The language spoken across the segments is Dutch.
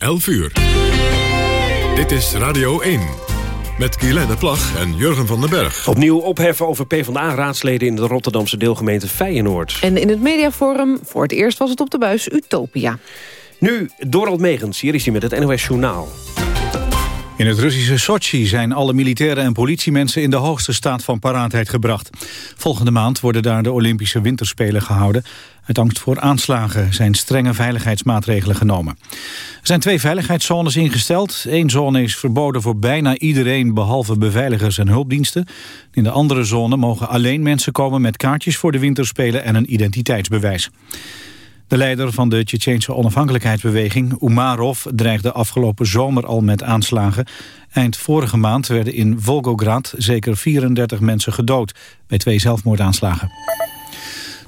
11 uur. Dit is Radio 1. Met Guylaine Plag en Jurgen van den Berg. Opnieuw opheffen over PvdA-raadsleden in de Rotterdamse deelgemeente Feyenoord. En in het mediaforum, voor het eerst was het op de buis Utopia. Nu Dorald Megens, hier is hij met het NOS Journaal. In het Russische Sochi zijn alle militairen en politiemensen in de hoogste staat van paraatheid gebracht. Volgende maand worden daar de Olympische Winterspelen gehouden. Uit angst voor aanslagen zijn strenge veiligheidsmaatregelen genomen. Er zijn twee veiligheidszones ingesteld. Eén zone is verboden voor bijna iedereen behalve beveiligers en hulpdiensten. In de andere zone mogen alleen mensen komen met kaartjes voor de Winterspelen en een identiteitsbewijs. De leider van de Tsjetsjeense onafhankelijkheidsbeweging, Umarov, dreigde afgelopen zomer al met aanslagen. Eind vorige maand werden in Volgograd zeker 34 mensen gedood bij twee zelfmoordaanslagen.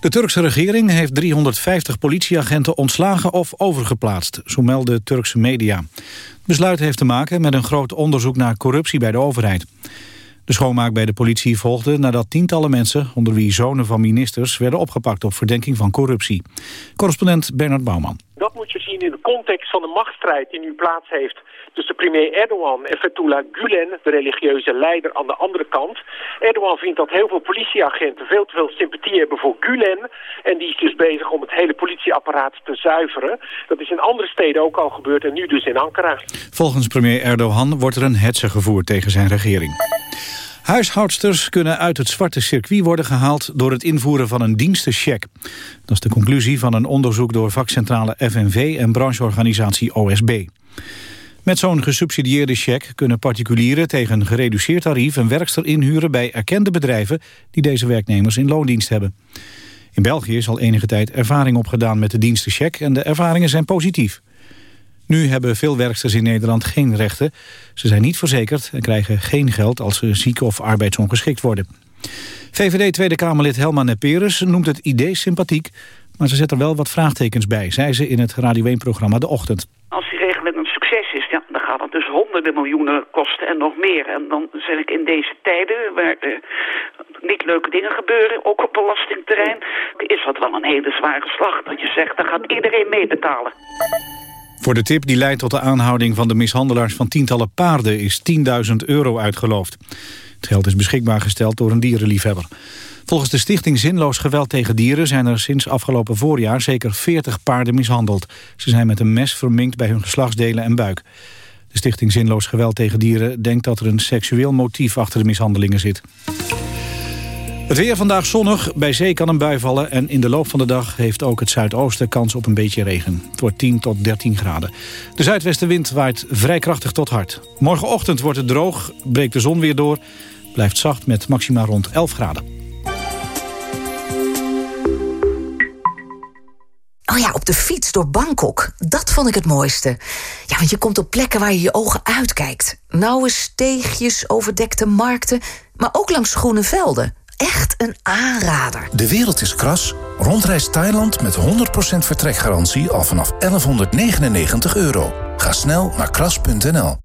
De Turkse regering heeft 350 politieagenten ontslagen of overgeplaatst, zo melden Turkse media. Het besluit heeft te maken met een groot onderzoek naar corruptie bij de overheid. De schoonmaak bij de politie volgde nadat tientallen mensen... onder wie zonen van ministers werden opgepakt op verdenking van corruptie. Correspondent Bernard Bouwman. Dat moet je zien in de context van de machtsstrijd die nu plaats heeft tussen premier Erdogan en Fethullah Gulen, de religieuze leider aan de andere kant. Erdogan vindt dat heel veel politieagenten veel te veel sympathie hebben voor Gulen. En die is dus bezig om het hele politieapparaat te zuiveren. Dat is in andere steden ook al gebeurd en nu dus in Ankara. Volgens premier Erdogan wordt er een hetze gevoerd tegen zijn regering. Huishoudsters kunnen uit het zwarte circuit worden gehaald door het invoeren van een dienstencheck. Dat is de conclusie van een onderzoek door vakcentrale FNV en brancheorganisatie OSB. Met zo'n gesubsidieerde cheque kunnen particulieren tegen een gereduceerd tarief een werkster inhuren bij erkende bedrijven die deze werknemers in loondienst hebben. In België is al enige tijd ervaring opgedaan met de dienstencheck en de ervaringen zijn positief. Nu hebben veel werksters in Nederland geen rechten. Ze zijn niet verzekerd en krijgen geen geld als ze ziek of arbeidsongeschikt worden. VVD Tweede Kamerlid Helma Neperus noemt het idee sympathiek... maar ze zet er wel wat vraagtekens bij, zei ze in het Radio 1-programma De Ochtend. Als die regeling een succes is, ja, dan gaat het dus honderden miljoenen kosten en nog meer. En dan zeg ik in deze tijden waar uh, niet leuke dingen gebeuren, ook op belastingterrein... is dat wel een hele zware slag. Dat je zegt, dan gaat iedereen meebetalen. Voor de tip die leidt tot de aanhouding van de mishandelaars van tientallen paarden is 10.000 euro uitgeloofd. Het geld is beschikbaar gesteld door een dierenliefhebber. Volgens de stichting Zinloos Geweld tegen Dieren zijn er sinds afgelopen voorjaar zeker 40 paarden mishandeld. Ze zijn met een mes verminkt bij hun geslachtsdelen en buik. De stichting Zinloos Geweld tegen Dieren denkt dat er een seksueel motief achter de mishandelingen zit. Het weer vandaag zonnig, bij zee kan een bui vallen... en in de loop van de dag heeft ook het zuidoosten kans op een beetje regen. Het wordt 10 tot 13 graden. De zuidwestenwind waait vrij krachtig tot hard. Morgenochtend wordt het droog, breekt de zon weer door... blijft zacht met maxima rond 11 graden. Oh ja, op de fiets door Bangkok. Dat vond ik het mooiste. Ja, want je komt op plekken waar je je ogen uitkijkt. Nauwe steegjes, overdekte markten, maar ook langs groene velden echt een aanrader. De wereld is kras. Rondreis Thailand met 100% vertrekgarantie al vanaf 1199 euro. Ga snel naar kras.nl.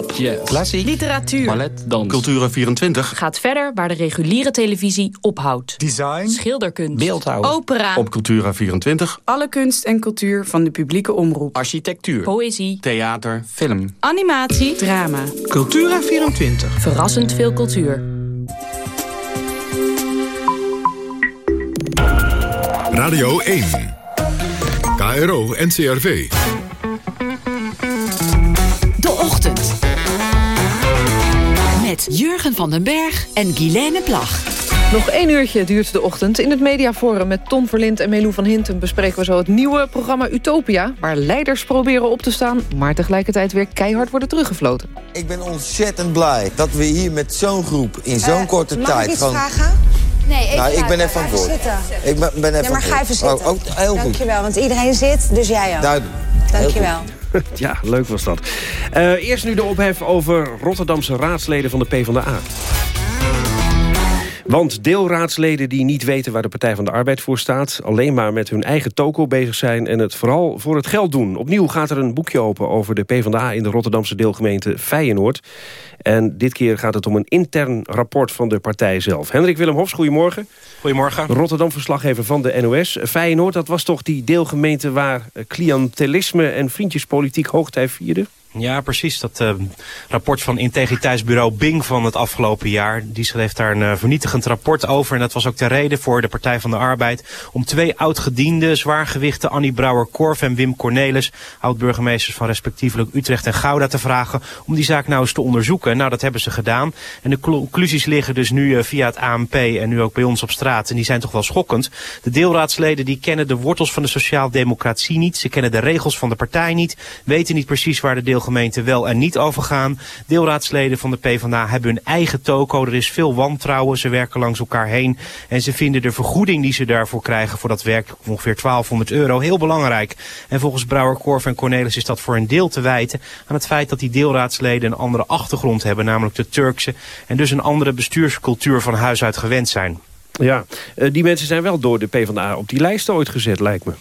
Pop, yes. klassiek, literatuur, ballet, dans, Cultura24 gaat verder waar de reguliere televisie ophoudt. Design, schilderkunst, beeldhouw, opera. Op Cultura24 alle kunst en cultuur van de publieke omroep. Architectuur, poëzie, theater, film, animatie, drama. Cultura24 verrassend veel cultuur. Radio 1 KRO NCRV met Jurgen van den Berg en Guilaine Plag. Nog één uurtje duurt de ochtend. In het mediaforum met Ton Verlind en Melou van Hinten... bespreken we zo het nieuwe programma Utopia... waar leiders proberen op te staan... maar tegelijkertijd weer keihard worden teruggefloten. Ik ben ontzettend blij dat we hier met zo'n groep... in zo'n uh, korte mag tijd... Ik iets gewoon... vragen? Nee, even nou, ik ben even aan het woord. Ik ben, ben even nee, maar ga even zitten. Oh, oh, heel goed. Dankjewel, want iedereen zit, dus jij ook. Duidelijk. Dankjewel. Ja, leuk was dat. Uh, eerst nu de ophef over Rotterdamse raadsleden van de PvdA. Want deelraadsleden die niet weten waar de Partij van de Arbeid voor staat... alleen maar met hun eigen toko bezig zijn en het vooral voor het geld doen. Opnieuw gaat er een boekje open over de PvdA in de Rotterdamse deelgemeente Feyenoord. En dit keer gaat het om een intern rapport van de partij zelf. Hendrik Willem Hofs, goedemorgen. Goedemorgen. Rotterdam-verslaggever van de NOS. Feyenoord, dat was toch die deelgemeente waar cliëntelisme en vriendjespolitiek hoogtij vierde? Ja, precies. Dat uh, rapport van integriteitsbureau Bing van het afgelopen jaar. Die schreef daar een uh, vernietigend rapport over. En dat was ook de reden voor de Partij van de Arbeid... om twee oud-gediende, zwaargewichten Annie Brouwer-Korf en Wim Cornelis... oud-burgemeesters van respectievelijk Utrecht en Gouda te vragen... om die zaak nou eens te onderzoeken. Nou, dat hebben ze gedaan. En de conclusies liggen dus nu uh, via het ANP en nu ook bij ons op straat. En die zijn toch wel schokkend. De deelraadsleden die kennen de wortels van de sociaaldemocratie niet. Ze kennen de regels van de partij niet. Weten niet precies waar de deel gemeente wel en niet overgaan. Deelraadsleden van de PvdA hebben hun eigen toko. Er is veel wantrouwen. Ze werken langs elkaar heen. En ze vinden de vergoeding die ze daarvoor krijgen voor dat werk, ongeveer 1200 euro, heel belangrijk. En volgens Brouwer, Korf en Cornelis is dat voor een deel te wijten aan het feit dat die deelraadsleden een andere achtergrond hebben, namelijk de Turkse. En dus een andere bestuurscultuur van huis uit gewend zijn. Ja, eh, die mensen zijn wel door de PvdA op die lijst ooit gezet, lijkt me.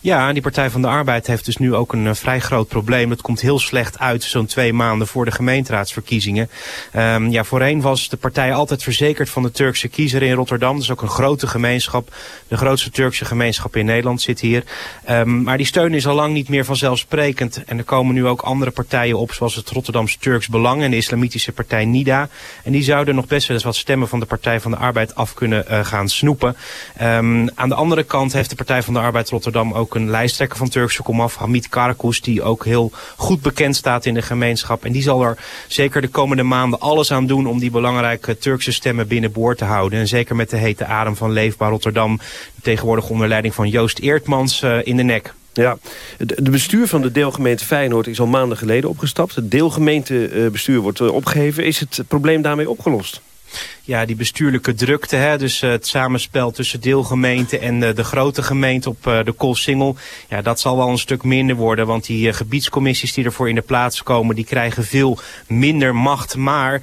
Ja, die Partij van de Arbeid heeft dus nu ook een uh, vrij groot probleem. Het komt heel slecht uit zo'n twee maanden voor de gemeenteraadsverkiezingen. Um, ja, voorheen was de partij altijd verzekerd van de Turkse kiezer in Rotterdam. Dat is ook een grote gemeenschap. De grootste Turkse gemeenschap in Nederland zit hier. Um, maar die steun is al lang niet meer vanzelfsprekend. En er komen nu ook andere partijen op, zoals het Rotterdamse Turks Belang en de islamitische partij NIDA. En die zouden nog best wel eens wat stemmen van de Partij van de Arbeid af kunnen uh, gaan snoepen. Um, aan de andere kant heeft de Partij van de Arbeid Rotterdam ook een lijsttrekker van Turkse komaf, Hamid Karakus, die ook heel goed bekend staat in de gemeenschap. En die zal er zeker de komende maanden alles aan doen om die belangrijke Turkse stemmen binnenboord te houden. En zeker met de hete adem van Leefbaar Rotterdam, tegenwoordig onder leiding van Joost Eertmans uh, in de nek. Ja, de bestuur van de deelgemeente Feyenoord is al maanden geleden opgestapt. Het deelgemeentebestuur wordt eh, opgeheven. Is het probleem daarmee opgelost? Ja, die bestuurlijke drukte. Hè, dus uh, het samenspel tussen deelgemeente en uh, de grote gemeente op uh, de Koolsingel. Ja, dat zal wel een stuk minder worden. Want die gebiedscommissies die ervoor in de plaats komen, die krijgen veel minder macht. Maar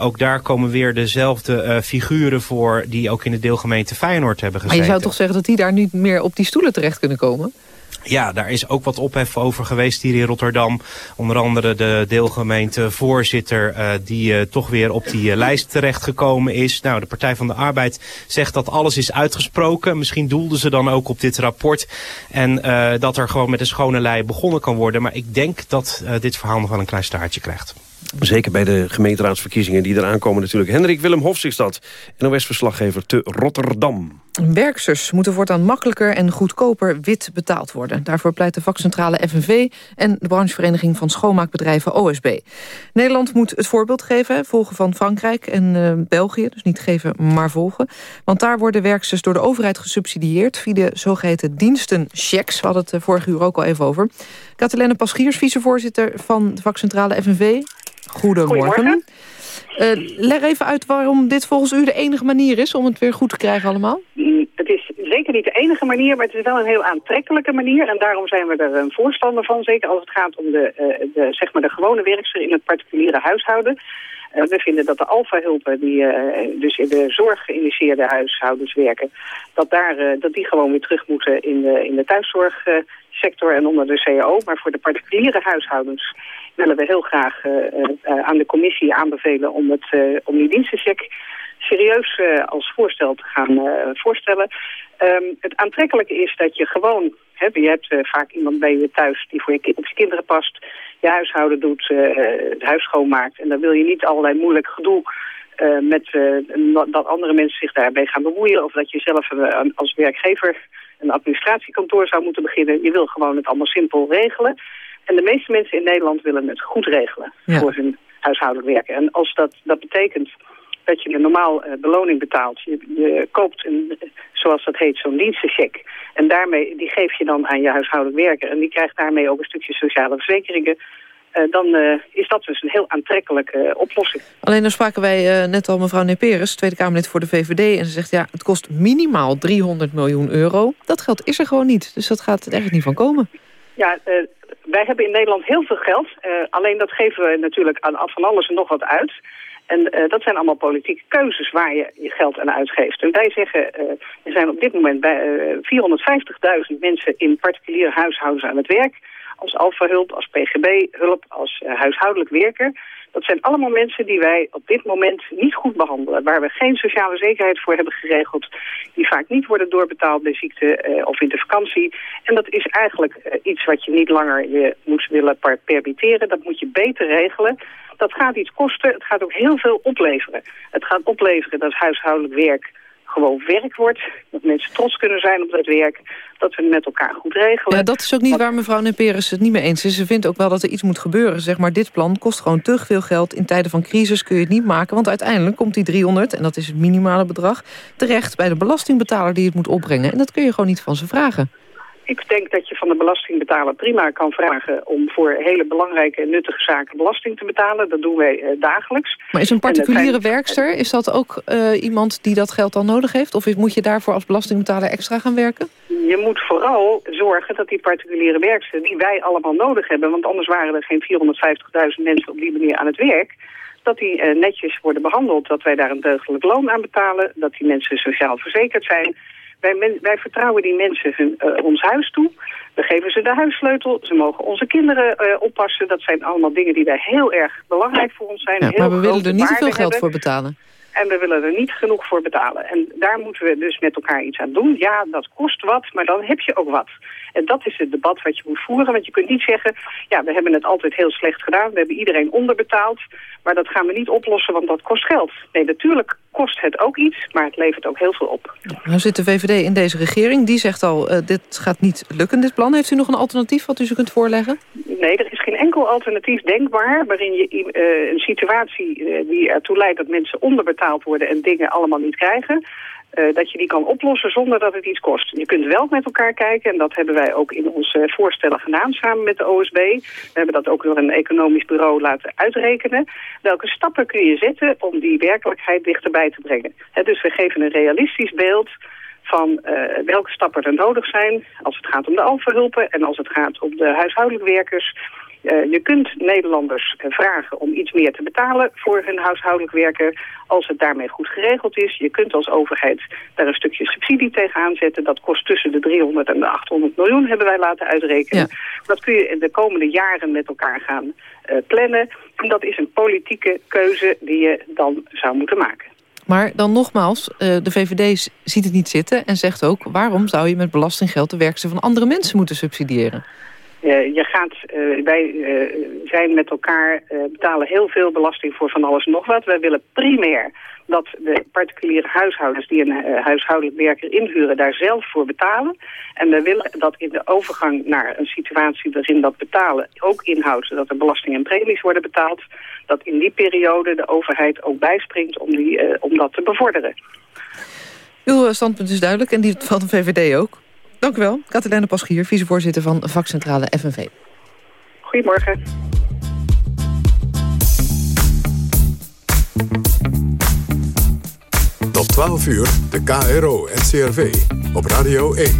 ook daar komen weer dezelfde figuren voor die ook in de deelgemeente Feyenoord hebben gezeten. Maar je zou toch zeggen dat die daar niet meer op die stoelen terecht kunnen komen? Ja, daar is ook wat ophef over geweest hier in Rotterdam. Onder andere de deelgemeentevoorzitter uh, die uh, toch weer op die uh, lijst terechtgekomen is. Nou, de Partij van de Arbeid zegt dat alles is uitgesproken. Misschien doelden ze dan ook op dit rapport. En dat er gewoon met een schone lei begonnen kan worden. Maar ik denk dat dit verhaal nog wel een klein staartje krijgt. Zeker bij de gemeenteraadsverkiezingen die eraan komen natuurlijk. Hendrik Willem Hofzigstad, NOS-verslaggever te Rotterdam. Werksters moeten voortaan makkelijker en goedkoper wit betaald worden. Daarvoor pleit de vakcentrale FNV en de branchevereniging van schoonmaakbedrijven OSB. Nederland moet het voorbeeld geven, volgen van Frankrijk en uh, België. Dus niet geven, maar volgen. Want daar worden werksters door de overheid gesubsidieerd... via de zogeheten dienstenchecks. We hadden het vorige uur ook al even over. Katelijne Paschiers, vicevoorzitter van de vakcentrale FNV. Goedemorgen. Goedemorgen. Uh, leg even uit waarom dit volgens u de enige manier is om het weer goed te krijgen allemaal. Mm, het is zeker niet de enige manier, maar het is wel een heel aantrekkelijke manier. En daarom zijn we er een voorstander van, zeker als het gaat om de, uh, de, zeg maar de gewone werkster in het particuliere huishouden. Uh, we vinden dat de alfa-hulpen die dus in de zorg geïnitieerde huishoudens werken, dat, daar, dat die gewoon weer terug moeten in de, in de thuiszorgsector en onder de CAO. Maar voor de particuliere huishoudens willen we heel graag uh, uh, aan de commissie aanbevelen om, het, om die dienstencheck serieus als voorstel te gaan voorstellen. Um, het aantrekkelijke is dat je gewoon, hè, je hebt vaak iemand bij je thuis die voor je, op je kinderen past, je huishouden doet, het huis schoonmaakt. En dan wil je niet allerlei moeilijk gedoe met dat andere mensen zich daarbij gaan bemoeien. Of dat je zelf als werkgever een administratiekantoor zou moeten beginnen. Je wil gewoon het allemaal simpel regelen. En de meeste mensen in Nederland willen het goed regelen voor hun huishoudelijk werken. En als dat, dat betekent dat je een normaal uh, beloning betaalt. Je, je koopt, een, zoals dat heet, zo'n dienstencheck. En daarmee, die geef je dan aan je huishoudelijk werker. En die krijgt daarmee ook een stukje sociale verzekeringen. Uh, dan uh, is dat dus een heel aantrekkelijke oplossing. Alleen dan spraken wij net al mevrouw Neperes, Tweede Kamerlid voor de VVD. En ze zegt, ja, het kost minimaal 300 miljoen euro. Dat geld is er gewoon niet. Dus dat gaat er echt niet van komen. Ja, wij hebben in Nederland heel veel geld. Uh, alleen dat geven we natuurlijk aan, van alles en nog wat uit. En eh, dat zijn allemaal politieke keuzes waar je je geld aan uitgeeft. En wij zeggen, er zijn op dit moment bij uh, 450.000 mensen in particuliere huishoudens aan het werk. Als alfahulp, als pgb-hulp, als huishoudelijk werker. Dat zijn allemaal mensen die wij op dit moment niet goed behandelen. Waar we geen sociale zekerheid voor hebben geregeld. Die vaak niet worden doorbetaald bij ziekte of in de vakantie. En dat is eigenlijk iets wat je niet langer je moet willen permitteren. Dat moet je beter regelen dat gaat iets kosten. Het gaat ook heel veel opleveren. Het gaat opleveren dat huishoudelijk werk gewoon werk wordt. Dat mensen trots kunnen zijn op dat werk. Dat we het met elkaar goed regelen. Ja, dat is ook niet waar mevrouw Neperes het niet mee eens is. Ze vindt ook wel dat er iets moet gebeuren. Zeg maar, dit plan kost gewoon te veel geld. In tijden van crisis kun je het niet maken. Want uiteindelijk komt die 300, en dat is het minimale bedrag... terecht bij de belastingbetaler die het moet opbrengen. En dat kun je gewoon niet van ze vragen. Ik denk dat je van de belastingbetaler prima kan vragen om voor hele belangrijke en nuttige zaken belasting te betalen. Dat doen wij uh, dagelijks. Maar is een particuliere werkster, is dat ook uh, iemand die dat geld dan nodig heeft? Of moet je daarvoor als belastingbetaler extra gaan werken? Je moet vooral zorgen dat die particuliere werkster, die wij allemaal nodig hebben, want anders waren er geen 450.000 mensen op die manier aan het werk, dat die uh, netjes worden behandeld, dat wij daar een deugdelijk loon aan betalen, dat die mensen sociaal verzekerd zijn wij, wij vertrouwen die mensen hun, uh, ons huis toe. We geven ze de huissleutel. Ze mogen onze kinderen uh, oppassen. Dat zijn allemaal dingen die wij heel erg belangrijk voor ons zijn. Ja, maar we willen er niet te veel geld voor betalen. En we willen er niet genoeg voor betalen. En daar moeten we dus met elkaar iets aan doen. Ja, dat kost wat, maar dan heb je ook wat. En dat is het debat wat je moet voeren. Want je kunt niet zeggen, ja, we hebben het altijd heel slecht gedaan. We hebben iedereen onderbetaald. Maar dat gaan we niet oplossen, want dat kost geld. Nee, natuurlijk kost het ook iets, maar het levert ook heel veel op. Nou zit de VVD in deze regering. Die zegt al, uh, dit gaat niet lukken, dit plan. Heeft u nog een alternatief wat u ze kunt voorleggen? Nee, er is geen enkel alternatief denkbaar... waarin je uh, een situatie uh, die ertoe leidt dat mensen onderbetaald worden... en dingen allemaal niet krijgen... Uh, dat je die kan oplossen zonder dat het iets kost. Je kunt wel met elkaar kijken, en dat hebben wij ook in onze voorstellen gedaan samen met de OSB. We hebben dat ook door een economisch bureau laten uitrekenen. Welke stappen kun je zetten om die werkelijkheid dichterbij te brengen? Dus we geven een realistisch beeld van uh, welke stappen er nodig zijn als het gaat om de alverhulpen en als het gaat om de huishoudelijk werkers. Uh, je kunt Nederlanders uh, vragen om iets meer te betalen voor hun huishoudelijk werken als het daarmee goed geregeld is. Je kunt als overheid daar een stukje subsidie tegenaan zetten. Dat kost tussen de 300 en de 800 miljoen hebben wij laten uitrekenen. Ja. Dat kun je in de komende jaren met elkaar gaan uh, plannen. En dat is een politieke keuze die je dan zou moeten maken. Maar dan nogmaals, de VVD ziet het niet zitten en zegt ook... waarom zou je met belastinggeld de werkster van andere mensen moeten subsidiëren? Uh, je gaat, uh, wij uh, zijn met elkaar, betalen heel veel belasting voor van alles en nog wat. Wij willen primair dat de particuliere huishoudens die een huishoudelijk werker inhuren daar zelf voor betalen. En we willen dat in de overgang naar een situatie waarin dat betalen ook inhoudt dat er belasting en premies worden betaald. Dat in die periode de overheid ook bijspringt om, die, om dat te bevorderen. Uw standpunt is duidelijk en die van de VVD ook. Dank u wel. Katelijne Paschier, vicevoorzitter van vakcentrale FNV. Goedemorgen. Tot 12 uur, de KRO en CRV op Radio 1.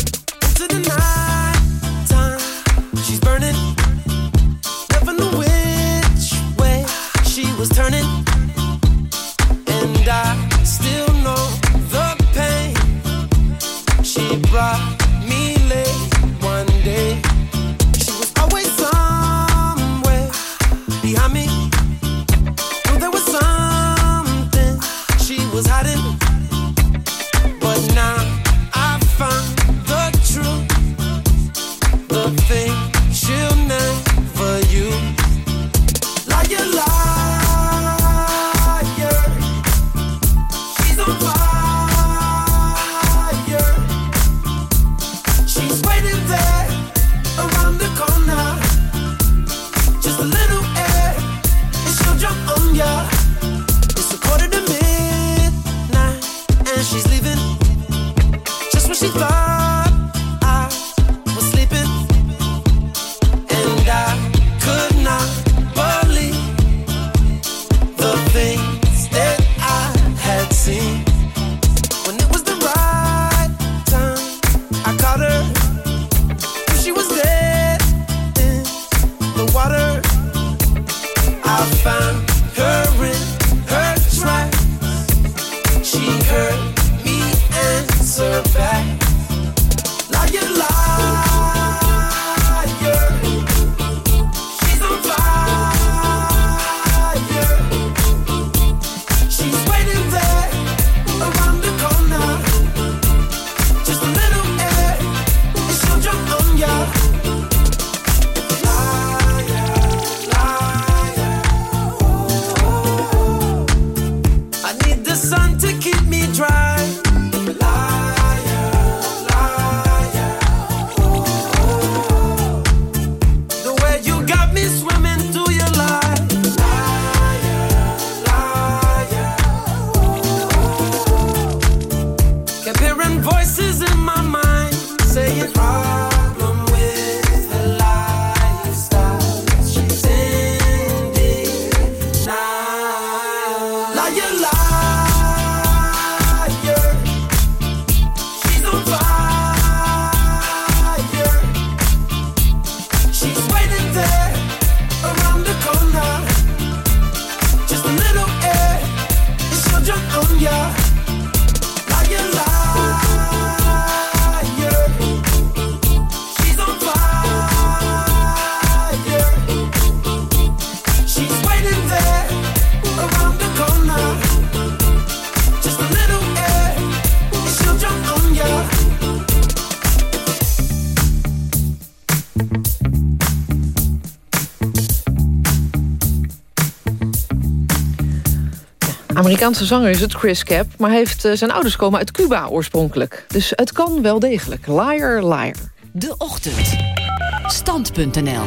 Amerikaanse zanger is het Chris Cap, maar heeft, uh, zijn ouders komen uit Cuba oorspronkelijk. Dus het kan wel degelijk. Liar, liar. De Ochtend. Stand.nl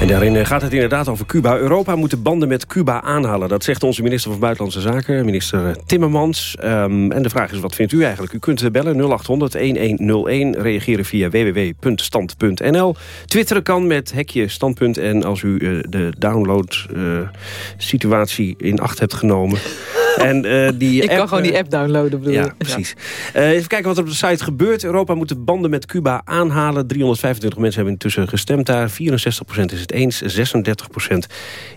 en daarin gaat het inderdaad over Cuba. Europa moet de banden met Cuba aanhalen. Dat zegt onze minister van Buitenlandse Zaken, minister Timmermans. Um, en de vraag is, wat vindt u eigenlijk? U kunt bellen 0800-1101, reageren via www.stand.nl. Twitteren kan met hekje standpunt. En als u uh, de download-situatie uh, in acht hebt genomen... En, uh, die Ik kan gewoon die app downloaden, bedoel Ja, precies. Ja. Uh, even kijken wat er op de site gebeurt. Europa moet de banden met Cuba aanhalen. 325 mensen hebben intussen gestemd daar. 64% is het eens, 36%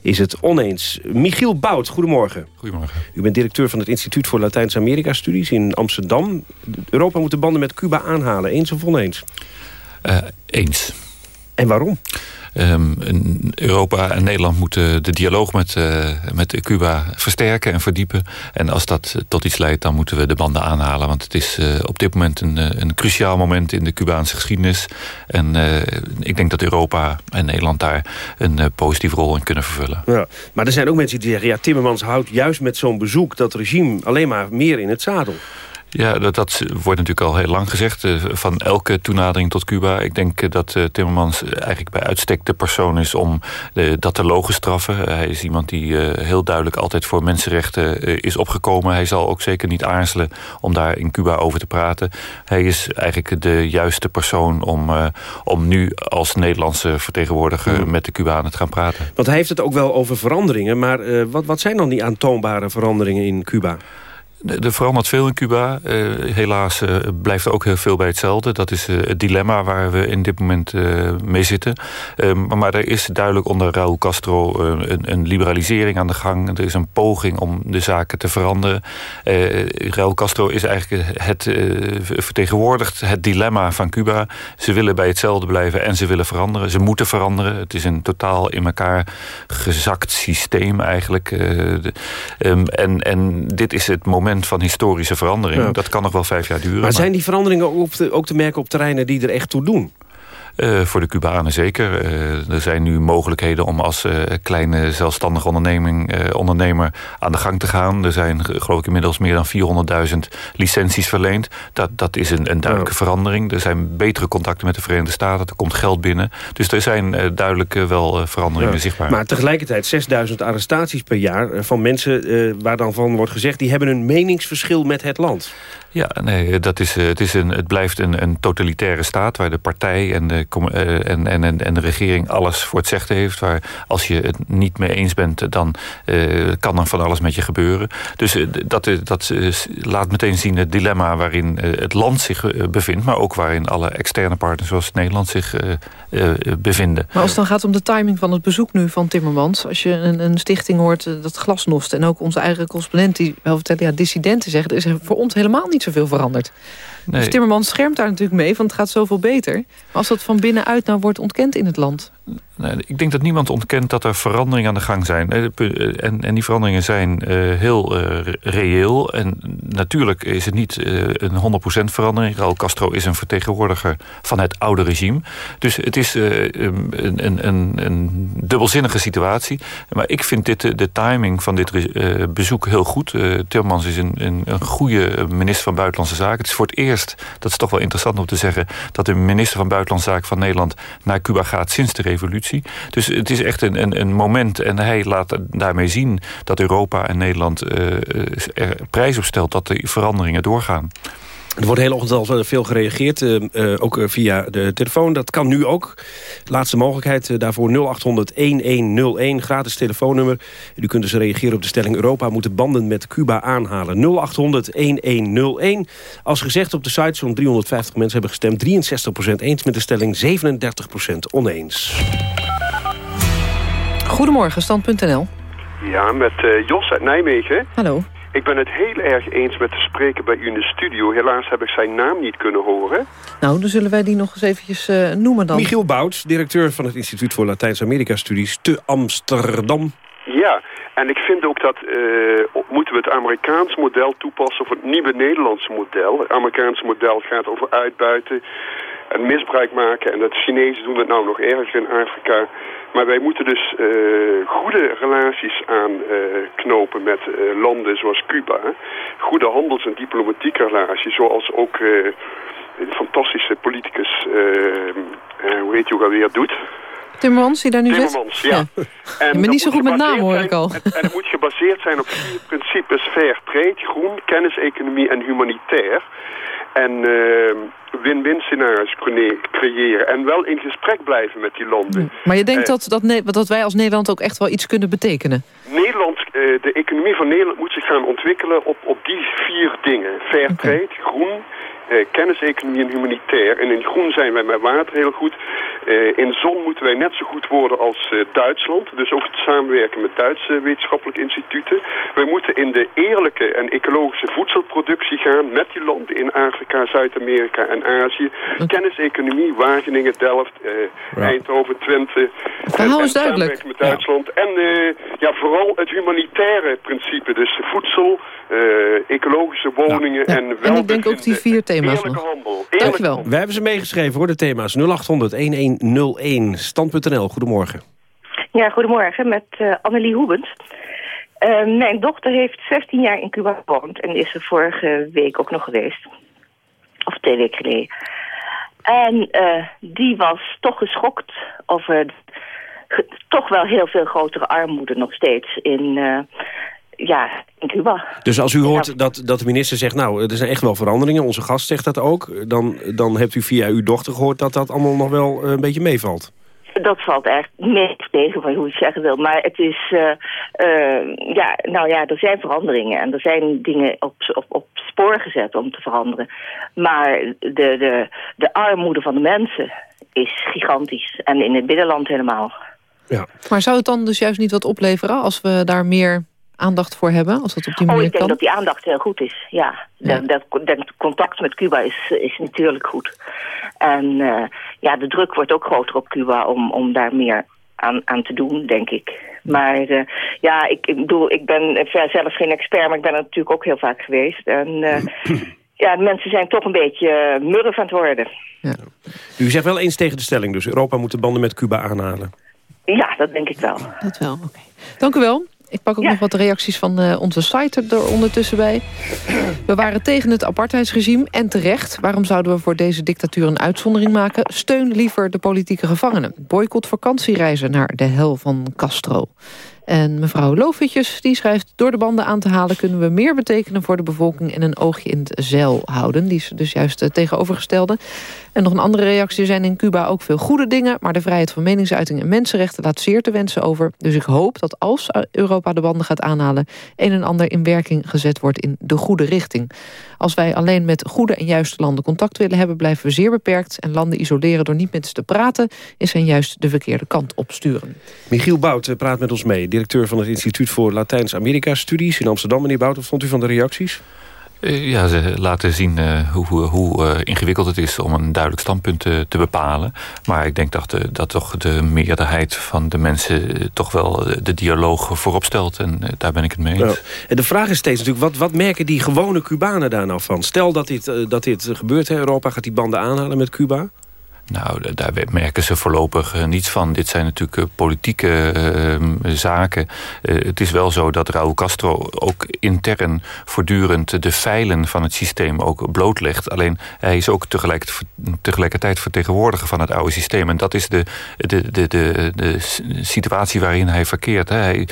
is het oneens. Michiel Bout, goedemorgen. Goedemorgen. U bent directeur van het Instituut voor Latijns-Amerika-studies in Amsterdam. Europa moet de banden met Cuba aanhalen. Eens of oneens? Uh, eens. En waarom? Um, Europa en Nederland moeten de dialoog met, uh, met Cuba versterken en verdiepen. En als dat tot iets leidt, dan moeten we de banden aanhalen. Want het is uh, op dit moment een, een cruciaal moment in de Cubaanse geschiedenis. En ik denk dat Europa en Nederland daar een positieve rol in kunnen vervullen. Ja, maar er zijn ook mensen die zeggen... ja, Timmermans houdt juist met zo'n bezoek dat regime alleen maar meer in het zadel. Ja, dat, dat, wordt natuurlijk al heel lang gezegd. Uh, van elke toenadering tot Cuba. Ik denk uh, dat uh, Timmermans eigenlijk bij uitstek de persoon is om dat te logen straffen. hij is iemand die heel duidelijk altijd voor mensenrechten is opgekomen. Hij zal ook zeker niet aarzelen om daar in Cuba over te praten. Hij is eigenlijk de juiste persoon om, om nu als Nederlandse vertegenwoordiger mm. met de Cubanen te gaan praten. Want hij heeft het ook wel over veranderingen. Maar wat, wat zijn dan die aantoonbare veranderingen in Cuba? Er verandert veel in Cuba. Uh, helaas uh, blijft ook heel veel bij hetzelfde. Dat is uh, het dilemma waar we in dit moment mee zitten. Ehm, maar er is duidelijk onder Raúl Castro een, een, liberalisering aan de gang. Er is een poging om de zaken te veranderen. Raúl Castro is eigenlijk het vertegenwoordigt het dilemma van Cuba. Ze willen bij hetzelfde blijven en ze willen veranderen. Ze moeten veranderen. Het is een totaal in elkaar gezakt systeem eigenlijk. Um, en, en dit is het moment van historische verandering. Dat kan nog wel vijf jaar duren. Maar, maar... zijn die veranderingen ook te, ook te merken op terreinen die er echt toe doen? Uh, voor de Cubanen zeker. Uh, er zijn nu mogelijkheden om als uh, kleine zelfstandige onderneming, ondernemer aan de gang te gaan. Er zijn geloof ik inmiddels meer dan 400.000 licenties verleend. Dat, dat is een, een duidelijke verandering. Er zijn betere contacten met de Verenigde Staten. Er komt geld binnen. Dus er zijn duidelijk wel veranderingen zichtbaar. Maar tegelijkertijd 6000 arrestaties per jaar van mensen waar dan van wordt gezegd... die hebben een meningsverschil met het land. Ja, nee, dat is, het, is een, het blijft een, een totalitaire staat... waar de partij en de, en, en, en de regering alles voor het zeggen heeft... waar als je het niet mee eens bent... dan uh, kan er van alles met je gebeuren. Dus dat, dat laat meteen zien het dilemma waarin het land zich bevindt... maar ook waarin alle externe partners zoals Nederland zich bevinden. Maar als het dan gaat om de timing van het bezoek nu van Timmermans... als je een, een stichting hoort dat glasnost... en ook onze eigen correspondent die wel vertellen... ja, dissidenten zeggen, er is voor ons helemaal niet zoveel veranderd. Nee. Dus Timmermans schermt daar natuurlijk mee, want het gaat zoveel beter. Maar als dat van binnenuit nou wordt ontkend in het land... Nee, ik denk dat niemand ontkent dat er veranderingen aan de gang zijn. En, en die veranderingen zijn uh, heel uh, reëel. En natuurlijk is het niet uh, een 100% verandering. Raúl Castro is een vertegenwoordiger van het oude regime. Dus het is een, een, een, een, dubbelzinnige situatie. Maar ik vind dit, de timing van dit bezoek heel goed. Timmermans is een, een, een goede minister van Buitenlandse Zaken. Het is voor het eerst, dat is toch wel interessant om te zeggen... dat de minister van Buitenlandse Zaken van Nederland naar Cuba gaat sinds de revolutie. Dus het is echt een, een, een moment en hij laat daarmee zien... dat Europa en Nederland uh, er prijs op stelt dat de veranderingen doorgaan. Er wordt de hele ochtend al veel gereageerd, uh, uh, ook via de telefoon. Dat kan nu ook. Laatste mogelijkheid uh, daarvoor 0800-1101, gratis telefoonnummer. U kunt dus reageren op de stelling... Europa moet de banden met Cuba aanhalen. 0800-1101. Als gezegd op de site, zo'n 350 mensen hebben gestemd. 63% eens met de stelling, 37% oneens. Goedemorgen, stand.nl. Ja, met Jos uit Nijmegen. Hallo. Ik ben het heel erg eens met de spreker bij u in de studio. Helaas heb ik zijn naam niet kunnen horen. Nou, dan zullen wij die nog eens eventjes uh, noemen dan. Michiel Bouts, directeur van het Instituut voor Latijns-Amerika-studies te Amsterdam. Ja, en ik vind ook dat uh, moeten we het Amerikaans model toepassen of het nieuwe Nederlandse model. Het Amerikaanse model gaat over uitbuiten en misbruik maken. En dat Chinezen doen het nou nog erger in Afrika. Maar wij moeten dus uh, goede relaties aanknopen met uh, landen zoals Cuba. Goede handels- en diplomatieke relaties, zoals ook een fantastische politicus, hoe heet je ook alweer, doet. Timmermans, die daar nu Timmermans, zit? ja. En je bent niet zo goed met naam, hoor ik al. En, en het moet gebaseerd zijn op vier principes. Fair trade, groen, kenniseconomie en humanitair. En uh, win-win scenario's kunnen creëren. En wel in gesprek blijven met die landen. Maar je denkt uh, dat, dat, dat wij als Nederland ook echt wel iets kunnen betekenen? Nederland, uh, de economie van Nederland moet zich gaan ontwikkelen op, op die vier dingen. Fair okay. trade, groen, uh, kenniseconomie en humanitair. En in groen zijn wij met water heel goed. Uh, in zon moeten wij net zo goed worden als uh, Duitsland. Dus ook het samenwerken met Duitse wetenschappelijke instituten. Wij moeten in de eerlijke en ecologische voedselproductie gaan... met die landen in Afrika, Zuid-Amerika en Azië. Okay. Kenniseconomie, Wageningen, Delft, ja. Eindhoven, Twente. Verhaal is duidelijk. met Duitsland. Ja. En ja, vooral het humanitaire principe. Dus voedsel, ecologische woningen ja. en wel. En ik denk ook die vier thema's nog. Handel. Dankjewel. We hebben ze meegeschreven hoor, de thema's. 0800 1101. Stand.nl, goedemorgen. Ja, goedemorgen, met uh, Annelie Hoebens. Uh, mijn dochter heeft 16 jaar in Cuba gewoond en is er vorige week ook nog geweest. Of twee weken geleden. En uh, die was toch geschokt over toch wel heel veel grotere armoede nog steeds in, ja, in Cuba. Dus als u hoort ja. dat, dat de minister zegt... nou, er zijn echt wel veranderingen, onze gast zegt dat ook... dan, dan hebt u via uw dochter gehoord dat dat allemaal nog wel een beetje meevalt. Dat valt echt mee tegen van hoe je het zeggen wil. Maar het is, uh, uh, ja, nou ja, er zijn veranderingen. En er zijn dingen op, op, op spoor gezet om te veranderen. Maar de, de, de armoede van de mensen is gigantisch. En in het binnenland helemaal. Ja. Maar zou het dan dus juist niet wat opleveren als we daar meer aandacht voor hebben? Als dat op die manier oh, ik denk kan? dat die aandacht heel goed is, ja. ja. Dat, contact met Cuba is, is natuurlijk goed. En uh, ja, de druk wordt ook groter op Cuba om, om daar meer aan, aan te doen, denk ik. Maar uh, ja, ik, ik bedoel, ik ben zelf geen expert, maar ik ben er natuurlijk ook heel vaak geweest. En uh, ja, mensen zijn toch een beetje murf aan het worden. Ja. U zegt wel eens tegen de stelling, dus Europa moet de banden met Cuba aanhalen. Ja, dat denk ik wel. Dat wel, oké. Okay. Dank u wel. Ik pak ook ja. nog wat reacties van uh, onze site er ondertussen bij. We waren tegen het apartheidsregime en terecht. Waarom zouden we voor deze dictatuur een uitzondering maken? Steun liever de politieke gevangenen. Boycott vakantiereizen naar de hel van Castro. En mevrouw Loofitjes die schrijft... door de banden aan te halen kunnen we meer betekenen voor de bevolking... en een oogje in het zeil houden. Die is dus juist het tegenovergestelde. En nog een andere reactie. Zijn in Cuba ook veel goede dingen... maar de vrijheid van meningsuiting en mensenrechten laat zeer te wensen over. Dus ik hoop dat als Europa de banden gaat aanhalen... een en ander in werking gezet wordt in de goede richting. Als wij alleen met goede en juiste landen contact willen hebben... blijven we zeer beperkt en landen isoleren door niet met ze te praten... is hen juist de verkeerde kant opsturen. Michiel Bout praat met ons mee directeur van het Instituut voor Latijns-Amerika-studies in Amsterdam. Meneer Bout, wat vond u van de reacties? Ja, ze laten zien uh, hoe, hoe uh, ingewikkeld het is om een duidelijk standpunt te, te bepalen. Maar ik denk dat, de, dat toch de meerderheid van de mensen toch wel de dialoog voorop stelt. En daar ben ik het mee eens. Nou, en de vraag is steeds natuurlijk, wat, wat merken die gewone Cubanen daar nou van? Stel dat dit, dat dit gebeurt, hè, Europa gaat die banden aanhalen met Cuba... Nou, daar merken ze voorlopig uh, niets van. Dit zijn natuurlijk uh, politieke uh, zaken. het is wel zo dat Raúl Castro ook intern voortdurend de feilen van het systeem ook blootlegt. Alleen hij is ook tegelijk, tegelijkertijd vertegenwoordiger van het oude systeem. En dat is de, de, de, de, situatie waarin hij verkeert. Hè.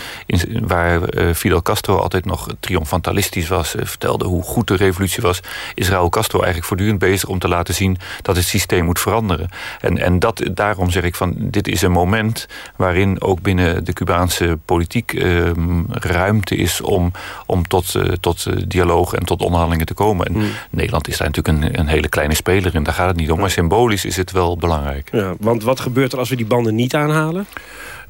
Waar Fidel Castro altijd nog triomfantalistisch was, vertelde hoe goed de revolutie was, is Raúl Castro eigenlijk voortdurend bezig om te laten zien dat het systeem moet veranderen. En, en dat, daarom zeg ik van, dit is een moment waarin ook binnen de Cubaanse politiek eh, ruimte is om, om tot, uh, tot dialoog en tot onderhandelingen te komen. En hmm. Nederland is daar natuurlijk een, een hele kleine speler in, daar gaat het niet om. Maar symbolisch is het wel belangrijk. Ja, want wat gebeurt er als we die banden niet aanhalen?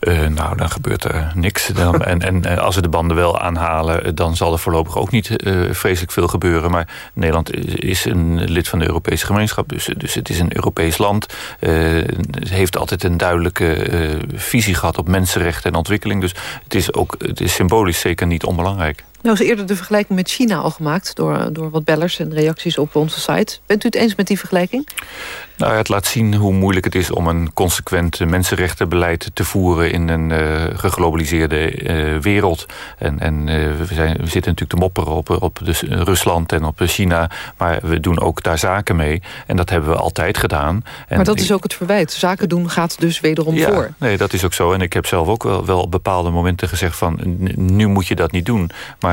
Uh, nou, dan gebeurt er niks. Dan, en, en uh, als we de banden wel aanhalen... dan zal er voorlopig ook niet uh, vreselijk veel gebeuren. Maar Nederland is een lid van de Europese gemeenschap. Dus, dus het is een Europees land. het heeft altijd een duidelijke visie gehad op mensenrechten en ontwikkeling. Dus het is, ook, het is symbolisch zeker niet onbelangrijk. Nou is eerder de vergelijking met China al gemaakt... door, door wat bellers en reacties op onze site. Bent u het eens met die vergelijking? Nou, het laat zien hoe moeilijk het is om een consequent mensenrechtenbeleid te voeren in een uh, geglobaliseerde uh, wereld. En, en uh, we, zijn, we zitten natuurlijk te mopperen op, op dus Rusland en op China, maar we doen ook daar zaken mee. En dat hebben we altijd gedaan. En maar dat is ook het verwijt. Zaken doen gaat dus wederom ja, voor. Nee, dat is ook zo. En ik heb zelf ook wel, wel op bepaalde momenten gezegd van nu moet je dat niet doen. Maar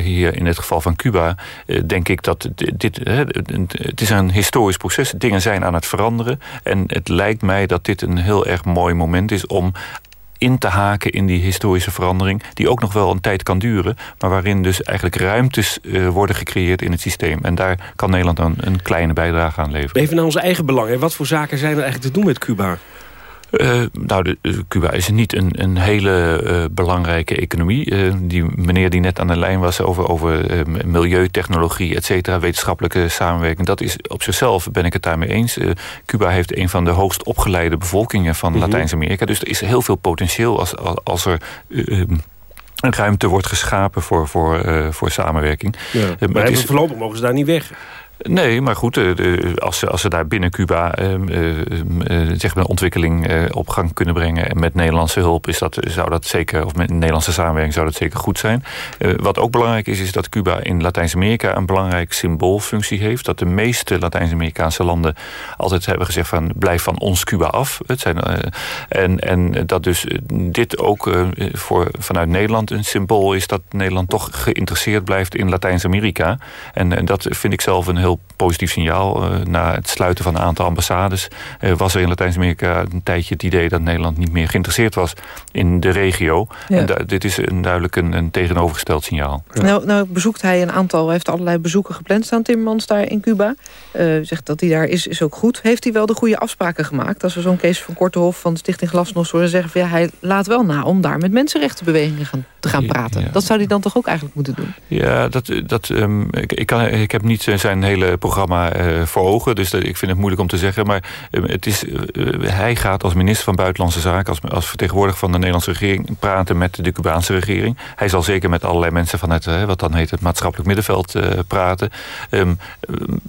hier in het geval van Cuba denk ik dat dit, het is een historisch proces. Dingen zijn aan het veranderen. En het lijkt mij dat dit een heel erg mooi moment is om in te haken in die historische verandering... die ook nog wel een tijd kan duren... maar waarin dus eigenlijk ruimtes uh, worden gecreëerd in het systeem. En daar kan Nederland dan een kleine bijdrage aan leveren. Even naar onze eigen belangen. Wat voor zaken zijn er eigenlijk te doen met Cuba? Uh, nou, de, uh, Cuba is niet een, een hele uh, belangrijke economie. die meneer die net aan de lijn was over, over milieu, technologie, et cetera, wetenschappelijke samenwerking. Dat is op zichzelf, ben ik het daarmee eens. Cuba heeft een van de hoogst opgeleide bevolkingen van mm -hmm. Latijns-Amerika. Dus er is heel veel potentieel als, als, als er een ruimte wordt geschapen voor, voor, voor samenwerking. Ja, maar is, voorlopig mogen ze daar niet weg. Nee, maar goed, als ze, als ze daar binnen Cuba uh, uh, zeg maar ontwikkeling op gang kunnen brengen... en met Nederlandse hulp is dat, zou dat zeker, of met Nederlandse samenwerking zou dat zeker goed zijn. wat ook belangrijk is, is dat Cuba in Latijns-Amerika een belangrijk symboolfunctie heeft. Dat de meeste Latijns-Amerikaanse landen altijd hebben gezegd van blijf van ons Cuba af. Het zijn, en, en dat dus dit ook voor, vanuit Nederland een symbool is... dat Nederland toch geïnteresseerd blijft in Latijns-Amerika. En, en dat vind ik zelf een heel positief signaal. Uh, na het sluiten van een aantal ambassades uh, was er in Latijns-Amerika een tijdje het idee dat Nederland niet meer geïnteresseerd was in de regio. Ja. En dit is een, duidelijk een, een tegenovergesteld signaal. Ja. Nou, nou bezoekt hij een aantal, hij heeft allerlei bezoeken gepland staan, Timmermans daar in Cuba. Uh, zegt dat hij daar is, is ook goed. Heeft hij wel de goede afspraken gemaakt? Als we zo'n Kees van Kortehof van de Stichting Glasnost horen zeggen van ja, hij laat wel na om daar met mensenrechtenbewegingen gaan, te gaan praten. Ja. Dat zou hij dan toch ook eigenlijk moeten doen? Ja, dat, dat, um, ik, ik, kan, ik heb niet zijn hele programma uh, voor ogen. Dus dat, ik vind het moeilijk om te zeggen. Maar uh, het is, uh, hij gaat als minister van Buitenlandse Zaken... Als, als vertegenwoordiger van de Nederlandse regering... praten met de Cubaanse regering. Hij zal zeker met allerlei mensen van het... wat dan heet het maatschappelijk middenveld praten. Um,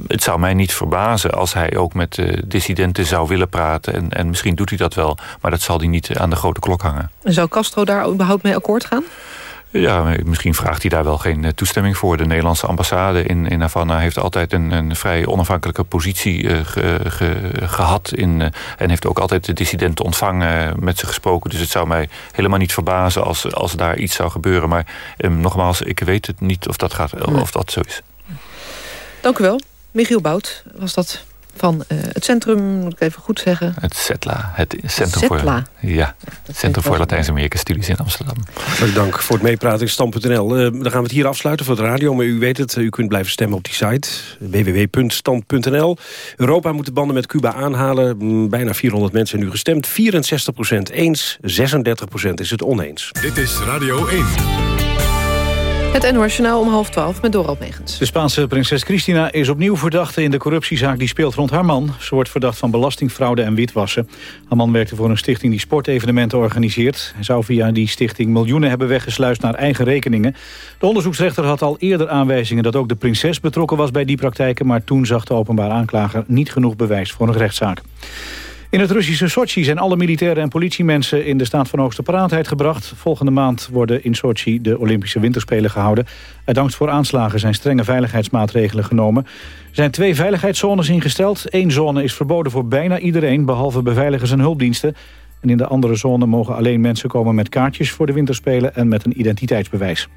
het zou mij niet verbazen als hij ook met dissidenten zou willen praten. En, en misschien doet hij dat wel. Maar dat zal hij niet aan de grote klok hangen. Zou Castro daar überhaupt mee akkoord gaan? Ja, misschien vraagt hij daar wel geen toestemming voor. De Nederlandse ambassade in, in Havana heeft altijd een, een vrij onafhankelijke positie uh, ge, ge, gehad. In, uh, en heeft ook altijd de dissidenten ontvangen, met ze gesproken. Dus het zou mij helemaal niet verbazen als, als daar iets zou gebeuren. Maar um, nogmaals, ik weet het niet of dat, gaat, of dat zo is. Dank u wel. Michiel Bout was dat van uh, het centrum, moet ik even goed zeggen. Het CETLA, het Centrum Zetla. voor, ja, het Centrum voor Latijns-Amerika Studies in Amsterdam. Hartelijk dank voor het meepraten in Stand.nl. Uh, dan gaan we het hier afsluiten voor de radio, maar u weet het, u kunt blijven stemmen op die site www.stand.nl. Europa moet de banden met Cuba aanhalen. Bijna 400 mensen nu gestemd. 64% eens, 36% is het oneens. Dit is Radio 1. Het NOS om half twaalf met Dorald Megens. De Spaanse prinses Cristina is opnieuw verdachte in de corruptiezaak die speelt rond haar man. Ze wordt verdacht van belastingfraude en witwassen. Haar man werkte voor een stichting die sportevenementen organiseert. Hij zou via die stichting miljoenen hebben weggesluist naar eigen rekeningen. De onderzoeksrechter had al eerder aanwijzingen dat ook de prinses betrokken was bij die praktijken. Maar toen zag de openbaar aanklager niet genoeg bewijs voor een rechtszaak. In het Russische Sochi zijn alle militairen en politiemensen in de staat van hoogste paraatheid gebracht. Volgende maand worden in Sochi de Olympische Winterspelen gehouden. Uit angst voor aanslagen zijn strenge veiligheidsmaatregelen genomen. Er zijn twee veiligheidszones ingesteld. Eén zone is verboden voor bijna iedereen, behalve beveiligers en hulpdiensten. En in de andere zone mogen alleen mensen komen met kaartjes voor de winterspelen en met een identiteitsbewijs.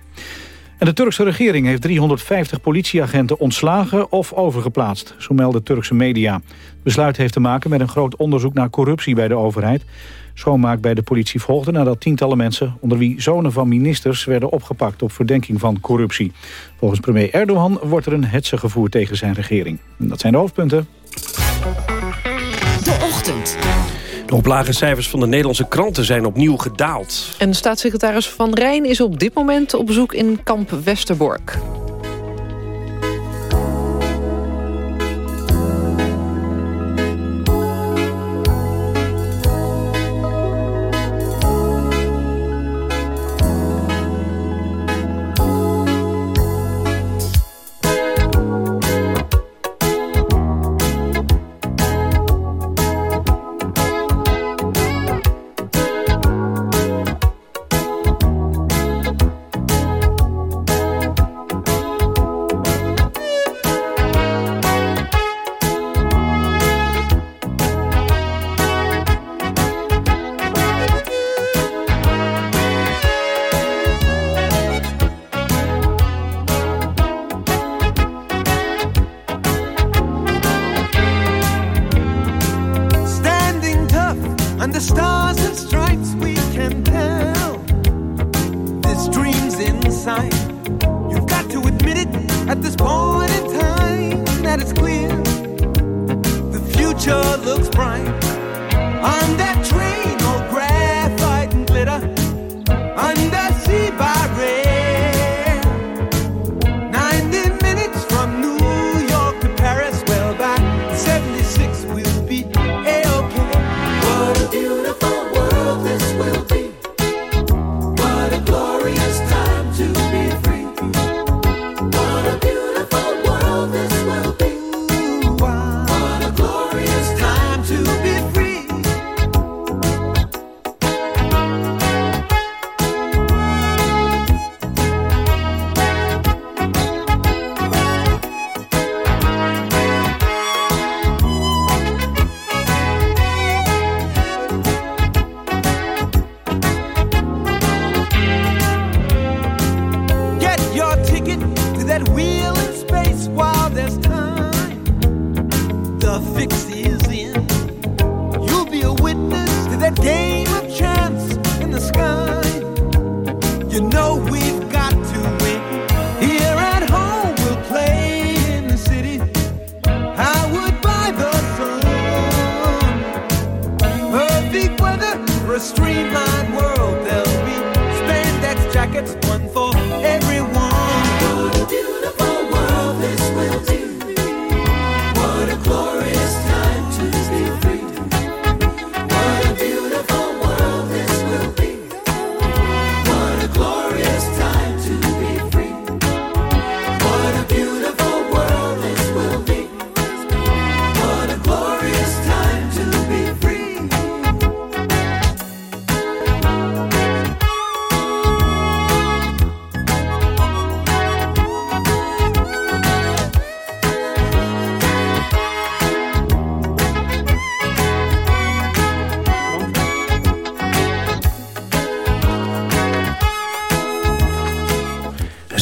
En de Turkse regering heeft 350 politieagenten ontslagen of overgeplaatst, zo melden Turkse media. Het besluit heeft te maken met een groot onderzoek naar corruptie bij de overheid. Schoonmaak bij de politie volgde nadat tientallen mensen, onder wie zonen van ministers, werden opgepakt op verdenking van corruptie. Volgens premier Erdogan wordt er een hetze gevoerd tegen zijn regering. Dat zijn de hoofdpunten. De ochtend. De oplagecijfers van de Nederlandse kranten zijn opnieuw gedaald. En staatssecretaris Van Rijn is op dit moment op bezoek in kamp Westerbork.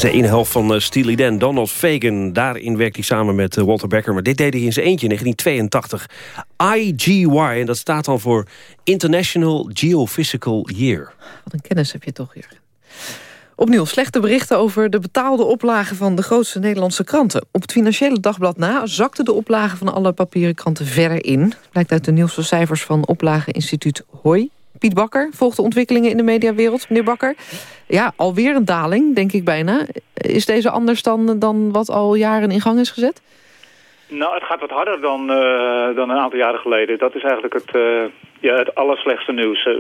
De ene helft van uh, Steely Dan, Donald Fagan. Daarin werkt hij samen met eh, Walter Becker. Maar dit deed hij in zijn eentje in 1982. IGY, en dat staat dan voor International Geophysical Year. Wat een kennis heb je toch, Jurgen. Opnieuw slechte berichten over de betaalde oplagen van de grootste Nederlandse kranten. Op het Financiële Dagblad na zakte de oplage van alle papieren kranten verder in. Blijkt uit de nieuwste cijfers van oplageninstituut Hoi. Piet Bakker volgt de ontwikkelingen in de mediawereld. Meneer Bakker, ja, alweer een daling, denk ik bijna. Is deze anders dan, dan wat al jaren in gang is gezet? Nou, het gaat wat harder dan, eh, dan een aantal jaren geleden. Dat is eigenlijk het, eh, ja, het allerslechtste nieuws. Eh,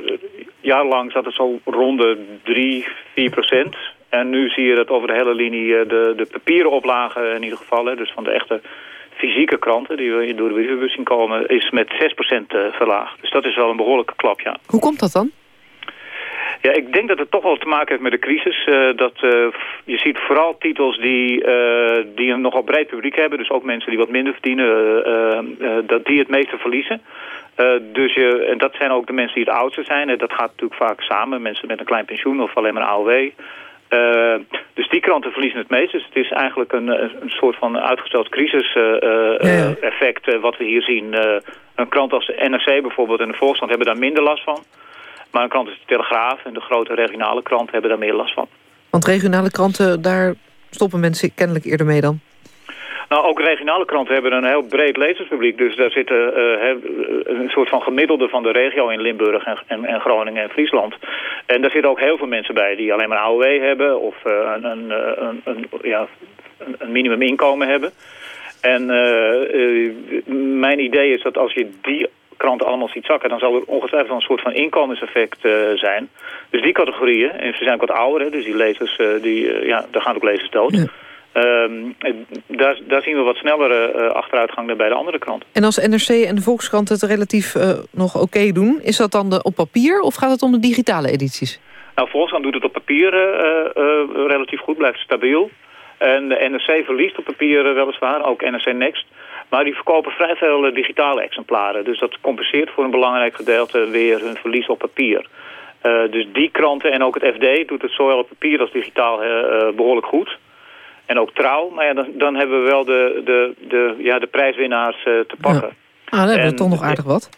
jarenlang zat het zo rond de 3, 4 procent. En nu zie je dat over de hele linie de, de papieren oplagen in ieder geval... Hè, dus van de echte fysieke kranten die we door de brievenbus zien komen... is met 6 procent eh, verlaagd. Dus dat is wel een behoorlijke klap, ja. Hoe komt dat dan? Ja, ik denk dat het toch wel te maken heeft met de crisis. eh, dat, eh, je ziet vooral titels die, die een nogal breed publiek hebben. Dus ook mensen die wat minder verdienen, dat die het meeste verliezen. Dus je, en dat zijn ook de mensen die het oudste zijn. En dat gaat natuurlijk vaak samen. Mensen met een klein pensioen of alleen maar een AOW. Eh, dus die kranten verliezen het meest. Dus het is eigenlijk een, een een soort van uitgesteld crisis-effect wat we hier zien. Eh, een krant als de NRC bijvoorbeeld en de Volkskrant hebben daar minder last van. Maar een krant als de Telegraaf en de grote regionale kranten hebben daar meer last van. Want regionale kranten, daar stoppen mensen kennelijk eerder mee dan. Nou, ook regionale kranten hebben een heel breed lezerspubliek. Dus daar zitten eh, een soort van gemiddelde van de regio in Limburg en, en, en Groningen en Friesland. En daar zitten ook heel veel mensen bij die alleen maar AOW hebben of eh, een, eh, een, een, ja, een, minimuminkomen hebben. En mijn idee is dat als je die kranten allemaal ziet zakken... dan zal er ongetwijfeld een soort van inkomenseffect zijn. Dus die categorieën, en ze zijn ook wat ouder... Hè, dus die lezers, die, ja, daar gaan ook lezers dood... Ehm, daar, daar zien we wat snellere eh, achteruitgang dan bij de andere kranten. En als NRC en de Volkskrant het relatief eh, nog oké doen... is dat dan de, op papier of gaat het om de digitale edities? Nou, Volkskrant doet het op papier eh, relatief goed, blijft stabiel. En de NRC verliest op papier weliswaar, ook NRC Next. Maar die verkopen vrij veel digitale exemplaren. Dus dat compenseert voor een belangrijk gedeelte weer hun verlies op papier. Dus die kranten en ook het FD doet het zowel op papier als digitaal eh, eh, behoorlijk goed. En ook trouw. Maar ja, dan, dan hebben we wel de, de, de, ja, de prijswinnaars eh, te pakken. Ah, dan hebben we toch nog aardig wat.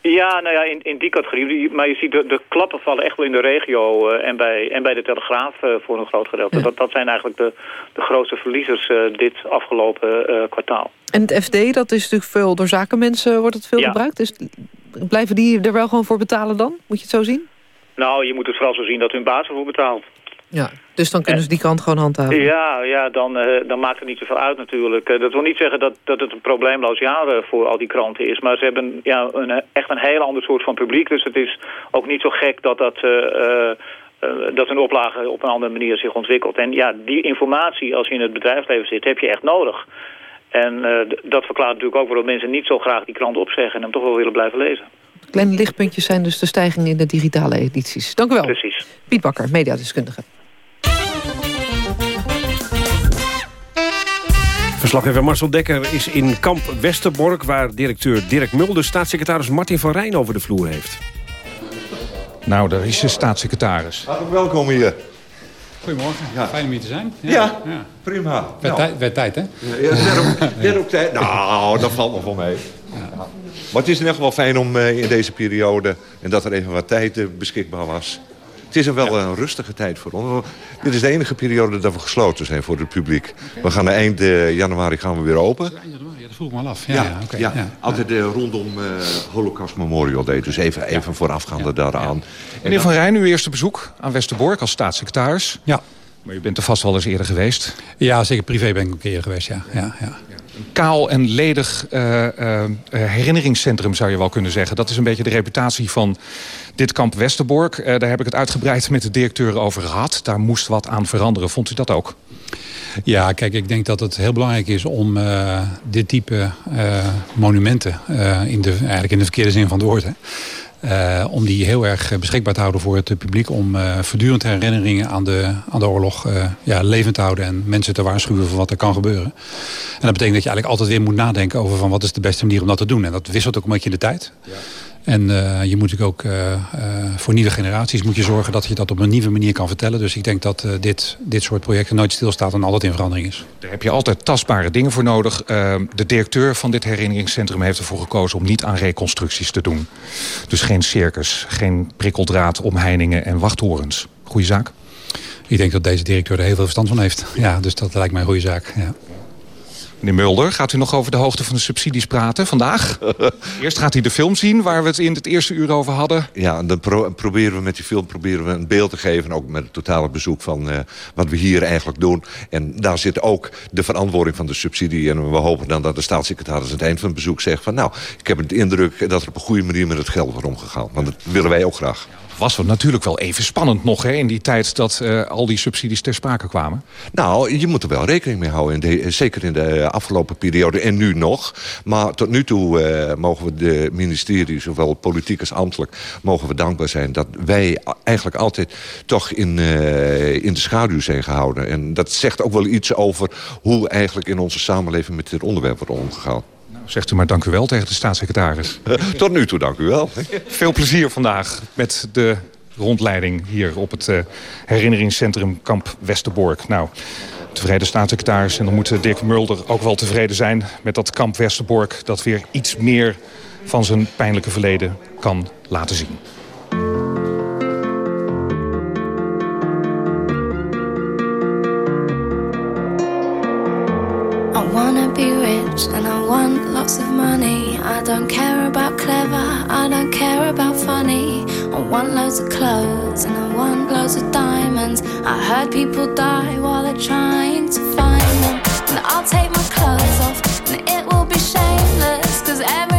Ja, nou ja, in, in die categorie. Maar je ziet, de, de klappen vallen echt wel in de regio eh, en, bij, en bij de Telegraaf eh, voor een groot gedeelte. Dat, dat zijn eigenlijk de, de grootste verliezers dit afgelopen kwartaal. En het FD, dat is natuurlijk veel door zakenmensen wordt het veel Ja. gebruikt. Dus blijven die er wel gewoon voor betalen dan? Moet je het zo zien? Nou, je moet het vooral zo zien dat hun baas ervoor betaalt. Ja. Dus dan kunnen ze die kant gewoon handhaven. Ja, ja dan, eh, dan maakt het niet zoveel uit natuurlijk. Eh, dat wil niet zeggen dat, dat het een probleemloos jaar eh, voor al die kranten is. Maar ze hebben ja, een, echt een heel ander soort van publiek. Dus het is ook niet zo gek dat, dat, dat een oplage op een andere manier zich ontwikkelt. En ja, die informatie als je in het bedrijfsleven zit, heb je echt nodig. En dat verklaart natuurlijk ook waarom mensen niet zo graag die krant opzeggen... en hem toch wel willen blijven lezen. Kleine lichtpuntjes zijn dus de stijging in de digitale edities. Dank u wel. Precies. Piet Bakker, mediadeskundige. Verslaggever Marcel Dekker is in kamp Westerbork... waar directeur Dirk Mulder staatssecretaris Martin van Rijn over de vloer heeft. Nou, daar is de staatssecretaris. Hartelijk welkom hier. Goedemorgen, fijn om hier te zijn. Ja, prima. Werd, Nou. tijd, werd tijd, hè? Ja, werd ook, werd ook tijd. Nou, dat valt nog wel mee. Ja. Maar het is in ieder geval fijn om eh, in deze periode... en dat er even wat tijd eh, beschikbaar was. Het is er wel een rustige tijd voor ons. Dit is de enige periode dat we gesloten zijn voor het publiek. We gaan eind eh, januari gaan we weer open. Ja, dat vroeg ik me al af. Ja, ja, oké, ja. ja. altijd eh, rondom eh, Holocaust Memorial Day. Dus even, even voorafgaande daaraan. Meneer Van Rijn, uw eerste bezoek aan Westerbork als staatssecretaris. Ja. Maar u bent er vast wel eens eerder geweest. Ja, zeker privé ben ik een keer geweest, ja. ja, ja. Kaal en ledig eh, eh, herinneringscentrum zou je wel kunnen zeggen. Dat is een beetje de reputatie van dit kamp Westerbork. Eh, daar heb ik het uitgebreid met de directeur over gehad. Daar moest wat aan veranderen. Vond u dat ook? Ja, kijk, ik denk dat het heel belangrijk is om eh, dit type eh, monumenten, eh, in de, eigenlijk in de verkeerde zin van het woord, hè, eh, om die heel erg eh, beschikbaar te houden voor het publiek. Om eh, voortdurend herinneringen aan de, aan de oorlog ja, levend te houden en mensen te waarschuwen voor wat er kan gebeuren. En dat betekent dat je eigenlijk altijd weer moet nadenken over van wat is de beste manier om dat te doen. En dat wisselt ook een beetje in de tijd. En eh, je moet natuurlijk ook eh, eh, voor nieuwe generaties moet je zorgen dat je dat op een nieuwe manier kan vertellen. Dus ik denk dat dit, dit soort projecten nooit stilstaat en altijd in verandering is. Daar heb je altijd tastbare dingen voor nodig. De directeur van dit herinneringscentrum heeft ervoor gekozen... om niet aan reconstructies te doen. Dus geen circus, geen prikkeldraad, omheiningen en wachttorens. Goeie zaak? Ik denk dat deze directeur er heel veel verstand van heeft. Ja, dus dat lijkt mij een goede zaak. Ja. Meneer Mulder, gaat u nog over de hoogte van de subsidies praten vandaag? Eerst gaat hij de film zien waar we het in het eerste uur over hadden. Ja, en dan pro- proberen we met die film proberen we een beeld te geven... ook met het totale bezoek van eh, wat we hier eigenlijk doen. En daar zit ook de verantwoording van de subsidie. En we hopen dan dat de staatssecretaris aan het eind van het bezoek zegt... van nou, ik heb de indruk dat er op een goede manier met het geld wordt omgegaan. Want dat willen wij ook graag. Was het natuurlijk wel even spannend nog hè, in die tijd dat eh, al die subsidies ter sprake kwamen? Nou, je moet er wel rekening mee houden. In zeker in de afgelopen periode en nu nog. Maar tot nu toe eh, mogen we de ministerie, zowel politiek als ambtelijk... mogen we dankbaar zijn dat wij eigenlijk altijd toch in, eh, in de schaduw zijn gehouden. En dat zegt ook wel iets over hoe eigenlijk in onze samenleving... met dit onderwerp wordt omgegaan. Zegt u maar dank u wel tegen de staatssecretaris. Tot nu toe, dank u wel. Veel plezier vandaag met de rondleiding hier op het eh, herinneringscentrum Kamp Westerbork. Nou, tevreden staatssecretaris en dan moet Dirk Mulder ook wel tevreden zijn met dat Kamp Westerbork... dat weer iets meer van zijn pijnlijke verleden kan laten zien. I don't care about funny. I want loads of clothes and I want loads of diamonds. I heard people die while they're trying to find them. And I'll take my clothes off and it will be shameless. Cause everyone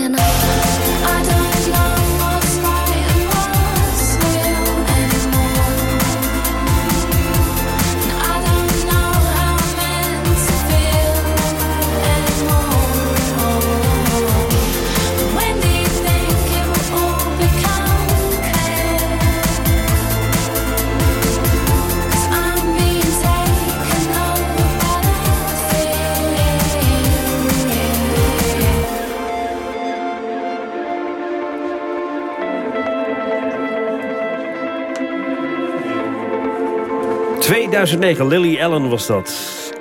than I thought. 2009, Lily Allen was dat.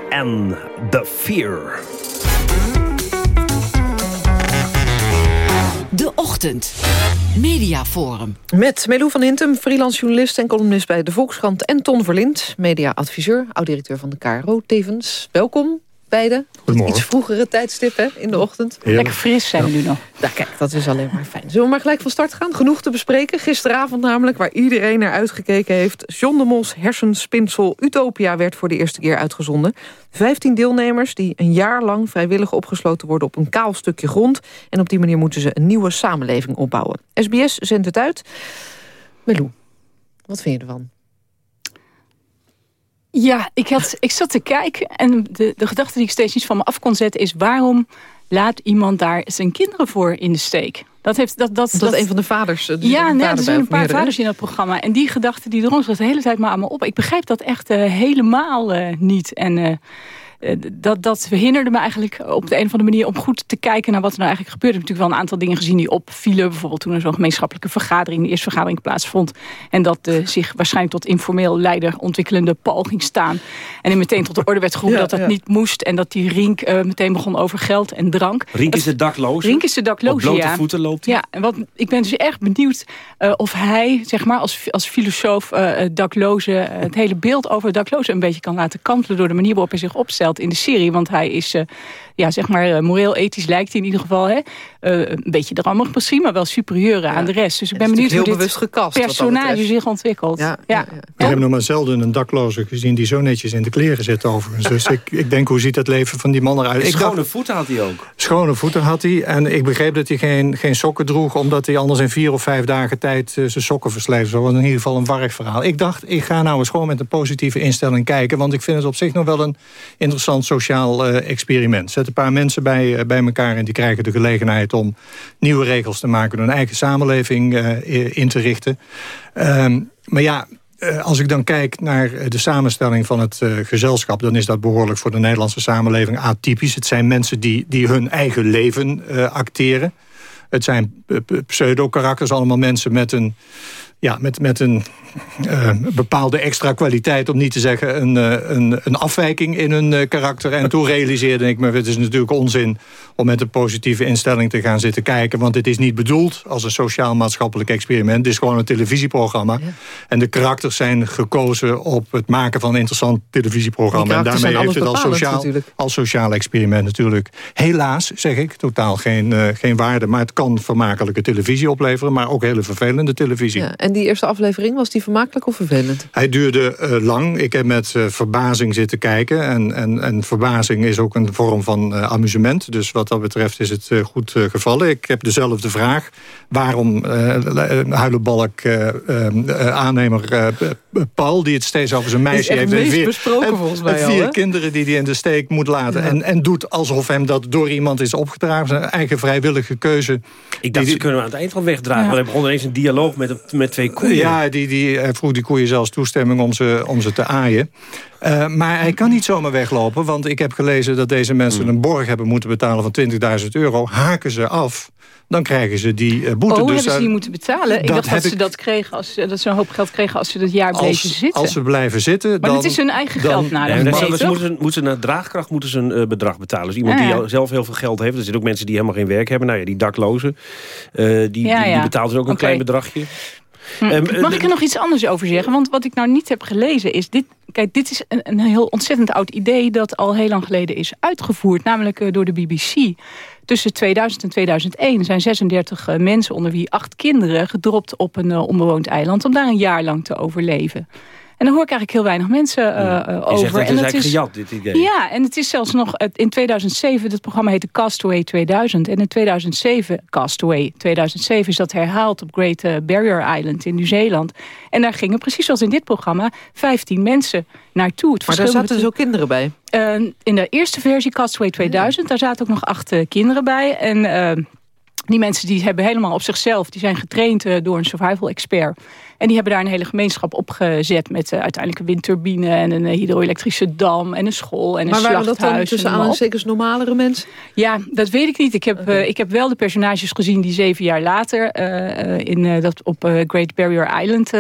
En The Fear. De Ochtend. Mediaforum. Met Melou van Hintem, freelance journalist en columnist bij De Volkskrant... en Ton Verlind, mediaadviseur, oud-directeur van de KRO tevens. Welkom, beiden. Goedemorgen. Iets vroegere tijdstip hè, in de ochtend. Heerlijk. Lekker fris zijn we nu nog. Ja, kijk, dat is alleen maar fijn. Zullen we maar gelijk van start gaan? Genoeg te bespreken. Gisteravond namelijk, waar iedereen naar uitgekeken heeft. John de Mos hersenspinsel Utopia werd voor de eerste keer uitgezonden. Vijftien deelnemers die een jaar lang vrijwillig opgesloten worden... op een kaal stukje grond. En op die manier moeten ze een nieuwe samenleving opbouwen. SBS zendt het uit. Melou, wat vind je ervan? Ja, ik, had, ik zat te kijken en de, de gedachte die ik steeds niet van me af kon zetten is... waarom laat iemand daar zijn kinderen voor in de steek? Dat heeft dat, dat, Dat, een van de vaders... die ja, nee, er zijn een paar vaders in dat programma. En die gedachte die drong zich de hele tijd maar aan me op. Ik begrijp dat echt eh, helemaal eh, niet. En eh, dat, dat verhinderde me eigenlijk op de een of andere manier... om goed te kijken naar wat er nou eigenlijk gebeurde. Ik heb natuurlijk wel een aantal dingen gezien die opvielen. Bijvoorbeeld toen er zo'n gemeenschappelijke vergadering... de eerste vergadering plaatsvond. En dat eh, zich waarschijnlijk tot informeel leider ontwikkelende Paul ging staan. En er meteen tot de orde werd geroepen Ja, dat dat ja. niet moest. En dat die Rink eh, meteen begon over geld en drank. Rink is Dat- de dakloze. Rink is de dakloze, Op blote ja. voeten loopt hij. Ja, en wat, ik ben dus echt benieuwd eh, of hij, zeg maar, als, als filosoof eh, eh, dakloze, eh, het hele beeld over dakloze een beetje kan laten kantelen door de manier waarop hij zich opstelt in de serie. Want hij is, eh, ja, zeg maar, eh, moreel, ethisch lijkt hij in ieder geval, hè, eh, een beetje drammig misschien, maar wel superieur aan de rest. Dus ik ben benieuwd hoe dit personage zich ontwikkelt. Ja, ja. Ik heb nog maar zelden een dakloze gezien die zo netjes in de kleren zit overigens. Dus ik, ik denk, hoe ziet het leven van die man eruit? Ik Schone dacht- voeten had hij ook. Schone voeten had hij. En ik begreep dat hij geen, geen sokken droeg... omdat hij anders in vier of vijf dagen tijd eh, zijn sokken versleet. Dat was in ieder geval een warrig verhaal. Ik dacht, ik ga nou eens gewoon met een positieve instelling kijken... want ik vind het op zich nog wel een interessant sociaal experiment. Zet een paar mensen bij, eh, bij elkaar en die krijgen de gelegenheid... om nieuwe regels te maken, hun eigen samenleving eh, in te richten. Ehm, maar ja, eh, als ik dan kijk naar de samenstelling van het gezelschap... dan is dat behoorlijk voor de Nederlandse samenleving atypisch. Het zijn mensen die, die hun eigen leven acteren. Het zijn pseudo-karakters, allemaal mensen met een, ja, met, met een eh, bepaalde extra kwaliteit... om niet te zeggen een, eh, een, een afwijking in hun eh, karakter. En toen realiseerde ik me, het is natuurlijk onzin... om met een positieve instelling te gaan zitten kijken. Want het is niet bedoeld als een sociaal-maatschappelijk experiment. Het is gewoon een televisieprogramma. En de karakters zijn gekozen op het maken van een interessant televisieprogramma. En daarmee heeft het als sociaal, natuurlijk. als sociaal experiment natuurlijk... helaas, zeg ik, totaal geen, geen waarde. Maar het kan vermakelijke televisie opleveren... maar ook hele vervelende televisie. Ja, en die eerste aflevering, was die vermakelijk of vervelend? Hij duurde uh, lang. Ik heb met uh, verbazing zitten kijken. En, en, en verbazing is ook een vorm van uh, amusement. Dus wat dat betreft is het goed gevallen. Ik heb dezelfde vraag. Waarom huilenbalk aannemer Paul... die het steeds over zijn meisje heeft... en vier, besproken volgens mij vier al, kinderen die hij in de steek moet laten. En, en doet alsof hem dat door iemand is opgedragen. Zijn eigen vrijwillige keuze. Ik dacht, die, ze kunnen we aan het eind van wegdragen. Ja. Maar hij begon ineens een dialoog met, met twee koeien. Ja, die, die, hij vroeg die koeien zelfs toestemming om ze, om ze te aaien. Uh, maar hij kan niet zomaar weglopen. Want ik heb gelezen dat deze mensen Hmm. een borg hebben moeten betalen van 20.000 euro. Haken ze af, dan krijgen ze die uh, boete. Oh, dus hebben ze die moeten betalen? Ik dat dacht dat ze dat kregen als dat ze een hoop geld kregen als ze dat jaar bleven zitten. Als ze blijven zitten, maar dan... het is hun eigen dan, geld naar nee, ze moeten, moeten ze naar draagkracht moeten ze een uh, bedrag betalen. Dus iemand Ja, ja. die al zelf heel veel geld heeft. Er zitten ook mensen die helemaal geen werk hebben. Nou ja, die daklozen. Uh, die, Ja, die, ja. die betaalt dus ook een klein bedragje. Hm. Ehm, Mag ik er nog iets anders over zeggen? Want wat ik nou niet heb gelezen is... Dit, kijk, dit is een, een heel ontzettend oud idee... dat al heel lang geleden is uitgevoerd. Namelijk eh, door de BBC. Tussen 2000 en 2001 zijn 36 eh, mensen... onder wie acht kinderen gedropt op een eh, onbewoond eiland... om daar een jaar lang te overleven. En daar hoor ik eigenlijk heel weinig mensen uh, uh, Je over. zegt, en is dat eigenlijk gejat, dit idee. Ja, en het is zelfs nog... In 2007, het programma heette Castaway 2000. En in 2007, Castaway 2007... is dat herhaald op Great eh, Barrier Island in Nieuw-Zeeland. En daar gingen, precies zoals in dit programma... 15 mensen naartoe. Het maar daar zaten dus ook kinderen bij? Uh, in de eerste versie, Castaway 2000... daar zaten ook nog acht uh, kinderen bij. En uh, die mensen die hebben helemaal op zichzelf... die zijn getraind uh, door een survival expert... En die hebben daar een hele gemeenschap opgezet... met uh, uiteindelijk een windturbine en een hydro-elektrische dam... en een school en een maar slachthuis. Maar waren dat dan tussen aanhalingstekens normalere mensen? Ja, dat weet ik niet. Ik heb, okay. uh, ik heb wel de personages gezien die zeven jaar later... In, dat op Great Barrier Island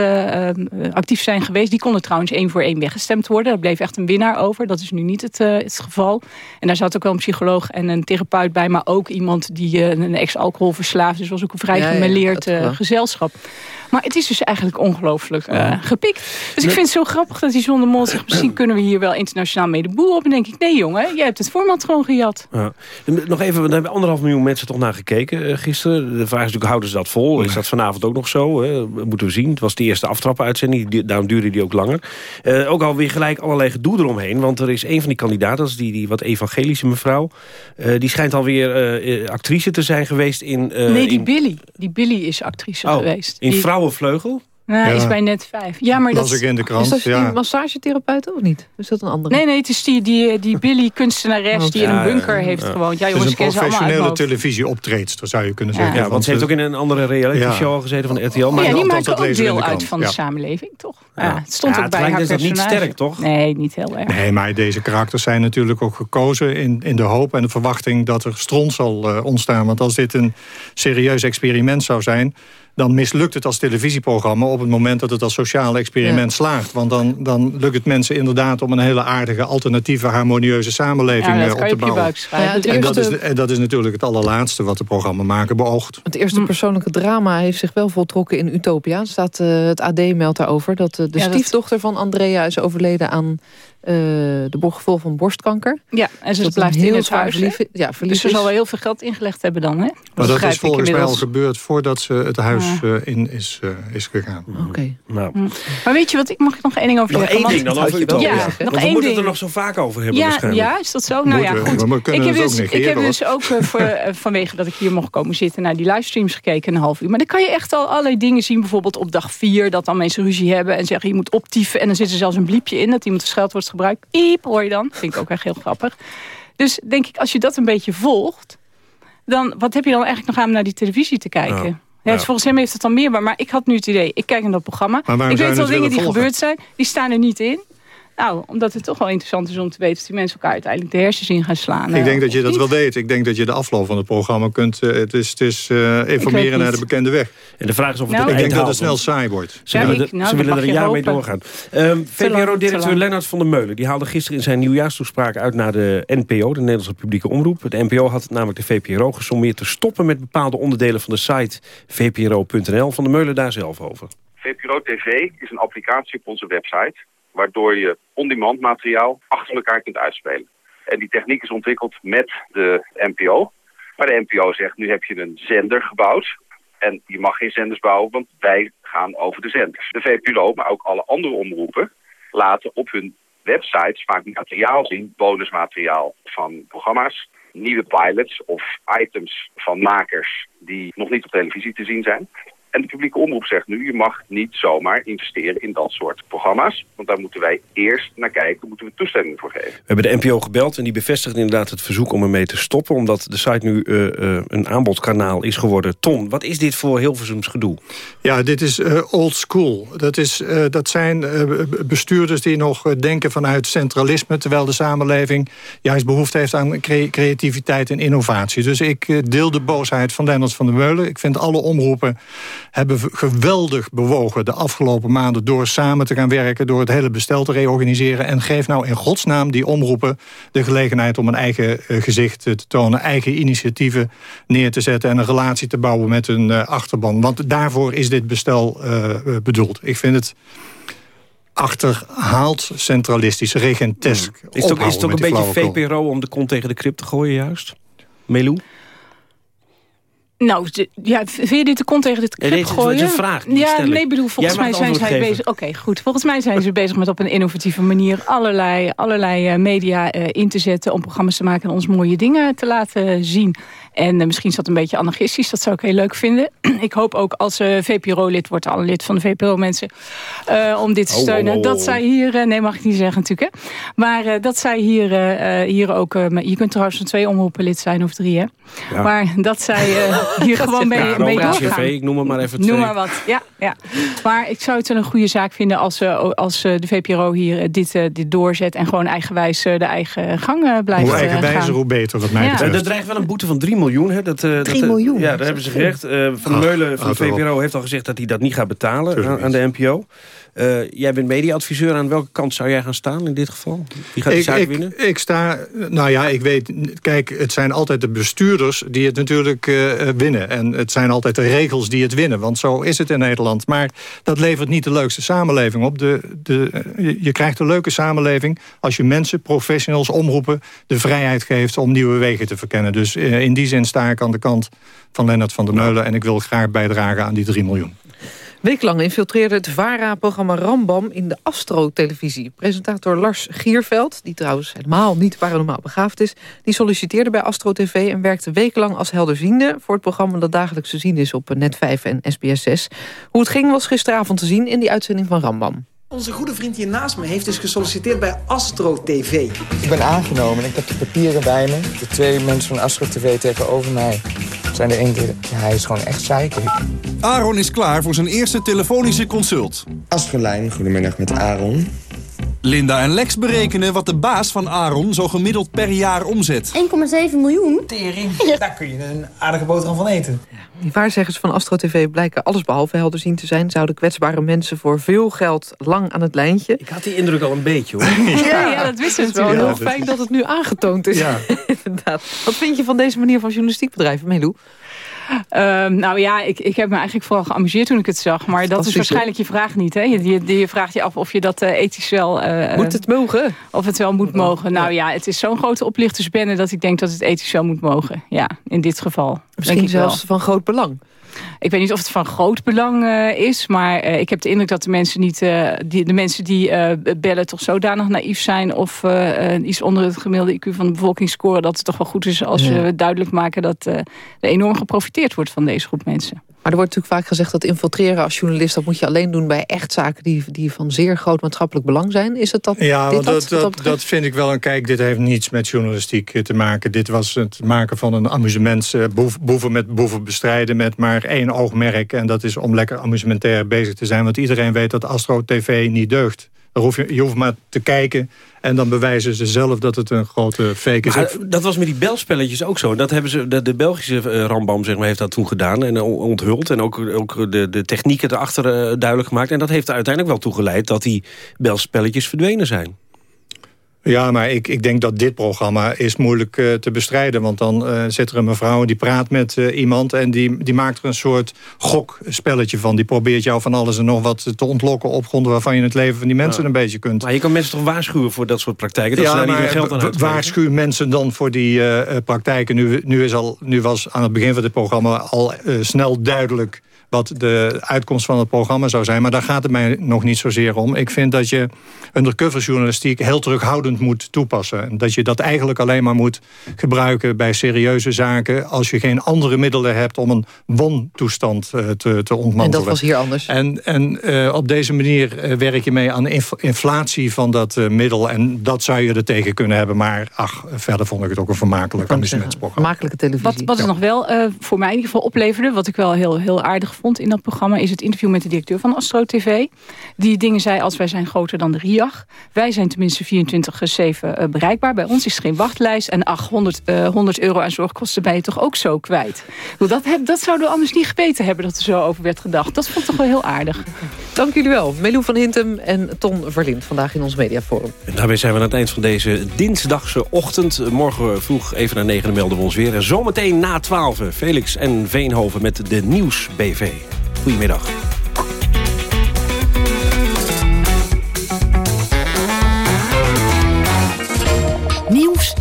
actief zijn geweest. Die konden trouwens één voor één weggestemd worden. Daar bleef echt een winnaar over. Dat is nu niet het, het geval. En daar zat ook wel een psycholoog en een therapeut bij... maar ook iemand die een ex-alcoholverslaafd is. was ook een vrij ja, ja, gezelschap. Maar het is dus eigenlijk ongelooflijk uh, gepikt. Dus ik vind het zo grappig dat die John de Mol zegt... misschien kunnen we hier wel internationaal mee de boer op. En denk ik, nee jongen, jij hebt het format gewoon gejat. Ja. Nog even, daar hebben anderhalf miljoen mensen toch naar gekeken uh, gisteren. De vraag is natuurlijk, houden ze dat vol? Is dat vanavond ook nog zo? Hè? Moeten we zien. Het was de eerste aftrappen-uitzending. Daarom duurde die ook langer. Uh, ook alweer gelijk allerlei gedoe eromheen. Want er is een van die kandidaten, dat is die, die wat evangelische mevrouw. Uh, die schijnt alweer actrice te zijn geweest in... nee, die in... Billy. Die Billy is actrice oh, geweest. In Nou, ja. is bij net vijf. Ja, maar dat dat ik in de krant. Is dat ja. die massagetherapeut of niet? Is dat een andere? Nee, nee, het is die, die, die Billy kunstenares die in een bunker ja, heeft ja. gewoond. Ja, het jongens, is een professionele televisieoptreedster, zou je kunnen zeggen. Ja, want ze heeft ook in een andere reality show al gezeten van RTL. Maar ja, die maakt ook deel uit van de samenleving, toch? Ja, het stond ook bij haar is dat niet sterk, toch? Nee, niet heel erg. Nee, maar deze karakters zijn natuurlijk ook gekozen in, in de hoop en de verwachting dat er stront zal uh, ontstaan. Want als dit een serieus experiment zou zijn dan mislukt het als televisieprogramma... op het moment dat het als sociaal experiment ja. slaagt. Want dan, dan lukt het mensen inderdaad om een hele aardige... alternatieve, harmonieuze samenleving ja, op te bouwen. Ja, en, dat is, en dat is natuurlijk het allerlaatste wat de programmamaker beoogt. Het eerste persoonlijke drama heeft zich wel voltrokken in Utopia. Staat, uh, het AD meldt daarover dat uh, de stiefdochter van Andrea is overleden aan... Uh, de gevolg van borstkanker. Ja, en ze blijft in het huis. Verlief, ja, dus ze zal wel heel veel geld ingelegd hebben dan, hè? Dat maar dat is volgens mij al gebeurd voordat ze het huis ja. uh, in is, uh, is gegaan. Oké. Okay. Nou. Mm. Maar weet je wat, ik mag er nog één ding over nog zeggen. Nog één ding dan over Utopia. Ja, ja. nog Want we één moeten het er nog zo vaak over hebben ja, waarschijnlijk. Ja, is dat zo? Nou ja, goed. We, we ik, heb dus, negeren, ik heb dus ook voor, vanwege dat ik hier mocht komen zitten... naar die livestreams gekeken een half uur. Maar dan kan je echt al allerlei dingen zien. Bijvoorbeeld op dag vier dat dan mensen ruzie hebben... en zeggen je moet optieven. En dan zit er zelfs een bliepje in dat iemand een scheldwoord gebruikt. Piep, hoor je dan. Vind ik ook echt heel grappig. Dus denk ik, als je dat een beetje volgt... dan wat heb je dan eigenlijk nog aan om naar die televisie te kijken? Ja. Ja, dus volgens hem heeft het dan meer, maar ik had nu het idee... ik kijk naar dat programma, ik weet wel dingen die gebeurd zijn... die staan er niet in. Nou, omdat het toch wel interessant is om te weten... of die mensen elkaar uiteindelijk de hersens in gaan slaan. Ik denk dat je dat wel weet. Ik denk dat je de afloop van het programma kunt... Uh, het is, het is uh, informeren naar de bekende weg. En de vraag is of het nou, Ik denk dat het snel saai wordt. Ze ja, willen, ik, nou, ze willen er een jaar hopen. mee doorgaan. Um, VPRO-directeur Lennart van der Meulen... die haalde gisteren in zijn nieuwjaarstoespraak uit naar de NPO... de Nederlandse publieke omroep. De NPO had namelijk de VPRO gesommeerd te stoppen... met bepaalde onderdelen van de site vpro.nl. Van der Meulen daar zelf over. VPRO TV is een applicatie op onze website waardoor je on-demand materiaal achter elkaar kunt uitspelen. En die techniek is ontwikkeld met de NPO. Maar de NPO zegt, nu heb je een zender gebouwd. En je mag geen zenders bouwen, want wij gaan over de zenders. De VPRO, maar ook alle andere omroepen, laten op hun websites vaak materiaal zien, bonusmateriaal van programma's, nieuwe pilots of items van makers die nog niet op televisie te zien zijn. En de publieke omroep zegt nu, je mag niet zomaar investeren in dat soort programma's. Want daar moeten wij eerst naar kijken, moeten we toestemming voor geven. We hebben de NPO gebeld en die bevestigt inderdaad het verzoek om ermee te stoppen... omdat de site nu uh, uh, een aanbodkanaal is geworden. Ton, wat is dit voor Hilversums gedoe? Ja, dit is uh, old school. Dat, is, dat zijn bestuurders die nog denken vanuit centralisme... terwijl de samenleving juist behoefte heeft aan cre creativiteit en innovatie. Dus ik deel de boosheid van Lennart van der Meulen. Ik vind alle omroepen hebben geweldig bewogen de afgelopen maanden... door samen te gaan werken, door het hele bestel te reorganiseren. En geef nou in godsnaam die omroepen de gelegenheid... om een eigen uh, gezicht te tonen, eigen initiatieven neer te zetten... en een relatie te bouwen met hun uh, achterban. Want daarvoor is dit bestel uh, bedoeld. Ik vind het achterhaald centralistisch, regentesk. Is het ook, is het ook een beetje VPRO om de kont tegen de krip te gooien juist? Melou? Nou, ja, vind je dit de kont tegen dit krip nee, gooien? is een vraag. Ja, nee, bedoel, volgens mij zijn zij bezig. Oké, goed. Volgens mij zijn ze bezig met op een innovatieve manier allerlei, allerlei media uh, in te zetten om programma's te maken en ons mooie dingen te laten zien. En uh, misschien is dat een beetje anarchistisch. Dat zou ik heel leuk vinden. ik hoop ook als uh, VPRO-lid wordt, alle lid van de VPRO-mensen... Uh, om dit te steunen. Oh, oh, oh. Dat zij hier... nee, mag ik niet zeggen natuurlijk. Hè. Maar dat zij hier, hier ook... je kunt trouwens van twee omroepen lid zijn of drie, hè. Ja. Maar dat zij hier gewoon mee, ja, mee doorgaan. Ik noem het maar even twee. Noem maar wat, ja. ja. Maar ik zou het een goede zaak vinden als, als de VPRO hier dit, dit doorzet... en gewoon eigenwijs de eigen gang blijft Hoe eigenwijzer, gaan. hoe beter, wat mij Ja. betreft. Er dreigt wel een boete van 3 miljoen. Hè? Dat, uh, 3 dat, miljoen? Ja, dat hebben ze gezegd. Uh, van Ach, Meulen van de. VPRO heeft al gezegd dat hij dat niet gaat betalen aan, aan de NPO. Uh, jij bent mediaadviseur. Aan welke kant zou jij gaan staan in dit geval? Wie gaat die ik, zaak ik, winnen? Ik sta, nou ja, ik weet, kijk, het zijn altijd de bestuurders die het natuurlijk uh, winnen. En het zijn altijd de regels die het winnen, want zo is het in Nederland. Maar dat levert niet de leukste samenleving op. De, de, je, je krijgt een leuke samenleving als je mensen, professionals, omroepen... de vrijheid geeft om nieuwe wegen te verkennen. Dus uh, in die zin sta ik aan de kant van Lennart van der Meulen... en ik wil graag bijdragen aan die 3 miljoen. Weeklang infiltreerde het VARA-programma Rambam in de Astro-televisie. Presentator Lars Gierveld, die trouwens helemaal niet paranormaal begaafd is... die solliciteerde bij Astro TV en werkte wekenlang als helderziende... voor het programma dat dagelijks te zien is op Net 5 en SBS 6. Hoe het ging was gisteravond te zien in die uitzending van Rambam. Onze goede vriend hier naast me heeft dus gesolliciteerd bij Astro TV. Ik ben aangenomen en ik heb de papieren bij me. De twee mensen van Astro TV tegenover mij zijn de één keer... Ja, hij is gewoon echt zeiker. Aaron is klaar voor zijn eerste telefonische consult. Astrolijn, goedemiddag met Aaron. Linda en Lex berekenen wat de baas van Aaron zo gemiddeld per jaar omzet. 1,7 miljoen? Tering, daar kun je een aardige boterham van eten. Die waarzeggers van Astro TV blijken allesbehalve helderzien te zijn. Zouden kwetsbare mensen voor veel geld lang aan het lijntje. Ik had die indruk al een beetje, hoor. ja, ja, dat wisten is wel heel fijn dat het nu aangetoond is. Inderdaad. Wat vind je van deze manier van journalistiek bedrijven, Melou? Um, nou ja, ik, ik heb me eigenlijk vooral geamuseerd toen ik het zag. Maar dat is waarschijnlijk je vraag niet. Hè? Je, je, je vraagt je af of je dat uh, ethisch wel... Uh, moet het mogen? Of het wel moet mogen. Nou ja, het is zo'n grote oplichtersbende... dat ik denk dat het ethisch wel moet mogen. Ja, in dit geval. Misschien zelfs wel. van groot belang. Ik weet niet of het van groot belang uh, is, maar uh, ik heb de indruk dat de mensen, niet, uh, die, de mensen die bellen toch zodanig naïef zijn of iets onder het gemiddelde IQ van de bevolking scoren, dat het toch wel goed is als ja. we duidelijk maken dat er enorm geprofiteerd wordt van deze groep mensen. Maar er wordt natuurlijk vaak gezegd dat infiltreren als journalist... dat moet je alleen doen bij echt zaken die, die van zeer groot maatschappelijk belang zijn. Is het dat? Ja, dit dat, dat, dat, dat, vind ik wel een kijk. Dit heeft niets met journalistiek te maken. Dit was het maken van een amusement. Boef, boeven met boeven bestrijden met maar één oogmerk. En dat is om lekker amusementair bezig te zijn. Want iedereen weet dat Astro TV niet deugt. Hoef je, je hoeft maar te kijken en dan bewijzen ze zelf dat het een grote fake is. Maar dat was met die belspelletjes ook zo. Dat hebben ze, de, de Belgische uh, Rambam zeg maar, heeft dat toen gedaan en onthuld. En ook, ook de, de technieken erachter uh, duidelijk gemaakt. En dat heeft er uiteindelijk wel toe geleid dat die belspelletjes verdwenen zijn. Ja, maar ik, ik denk dat dit programma is moeilijk uh, te bestrijden. Want dan uh, zit er een mevrouw die praat met uh, iemand... en die, die maakt er een soort gokspelletje van. Die probeert jou van alles en nog wat te ontlokken... op grond waarvan je het leven van die mensen ja. een beetje kunt. Maar je kan mensen toch waarschuwen voor dat soort praktijken? Dat ja, ze daar maar niet geld aan waarschuw mensen dan voor die praktijken. Nu, nu, is al, nu was aan het begin van dit programma al snel duidelijk wat de uitkomst van het programma zou zijn. Maar daar gaat het mij nog niet zozeer om. Ik vind dat je undercoverjournalistiek heel terughoudend moet toepassen. En dat je dat eigenlijk alleen maar moet gebruiken bij serieuze zaken... als je geen andere middelen hebt om een wantoestand uh, te, te ontmantelen. En dat was hier anders. En, en uh, op deze manier uh, werk je mee aan inf inflatie van dat middel. En dat zou je er tegen kunnen hebben. Maar ach, verder vond ik het ook een vermakelijk amusementsprogramma. Vermakelijke televisie. Wat, wat het nog wel voor mij in ieder geval opleverde... wat ik wel heel, heel aardig vond in dat programma... is het interview met de directeur van Astro TV. Die dingen zei als wij zijn groter dan de RIAG. Wij zijn tenminste 24-7 bereikbaar. Bij ons is er geen wachtlijst. En ach, 100, uh, 100 euro aan zorgkosten ben je toch ook zo kwijt. Dat, heb, dat zouden we anders niet geweten hebben dat er zo over werd gedacht. Dat vond ik toch wel heel aardig. Dank jullie wel. Melou van Hintem en Ton Verlind vandaag in ons mediaforum. En daarmee zijn we aan het eind van deze dinsdagse ochtend. Morgen vroeg even naar 9 melden we ons weer. En zometeen na 12 Felix en Veenhoven met de Nieuws BV. Goedemiddag.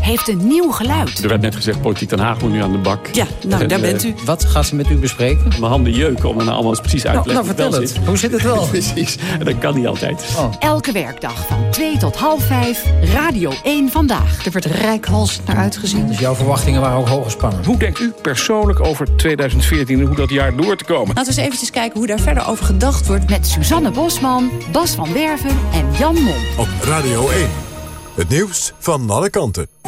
Heeft een nieuw geluid. Er werd net gezegd, Politiek Den Haag moet nu aan de bak. Ja, nou, en, daar bent u. Wat gaat ze met u bespreken? Mijn handen jeuken om het nou allemaal eens precies uit te leggen. Nou, nou vertel het. Hoe zit het wel? precies, en dat kan niet altijd. Oh. Elke werkdag van 2 tot half 5, Radio 1 Vandaag. Er werd rijkhals naar uitgezien. Dus jouw verwachtingen waren ook hoog gespannen. Hoe denkt u persoonlijk over 2014 en hoe dat jaar door te komen? Laten we eens eventjes kijken hoe daar verder over gedacht wordt. Met Suzanne Bosman, Bas van Werven en Jan Mom. Op Radio 1. Het nieuws van alle kanten.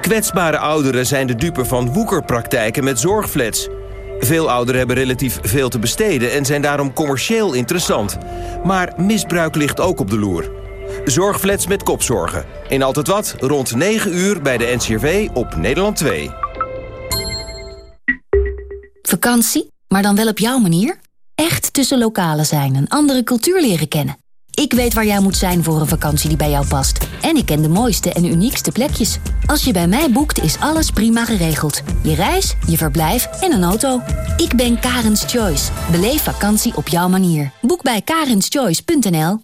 Kwetsbare ouderen zijn de dupe van woekerpraktijken met zorgflats. Veel ouderen hebben relatief veel te besteden en zijn daarom commercieel interessant. Maar misbruik ligt ook op de loer. Zorgflats met kopzorgen. In Altijd Wat, rond 9 uur bij de NCRV op Nederland 2. Vakantie, maar dan wel op jouw manier? Echt tussen lokalen zijn en andere cultuur leren kennen. Ik weet waar jij moet zijn voor een vakantie die bij jou past. En ik ken de mooiste en uniekste plekjes. Als je bij mij boekt, is alles prima geregeld. Je reis, je verblijf en een auto. Ik ben Karens Choice. Beleef vakantie op jouw manier. Boek bij karenschoice.nl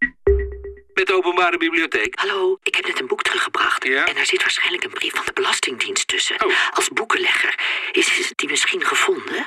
Met de openbare bibliotheek. Hallo, ik heb net een boek teruggebracht. Ja? En daar zit waarschijnlijk een brief van de Belastingdienst tussen. Als boekenlegger. Is die misschien gevonden?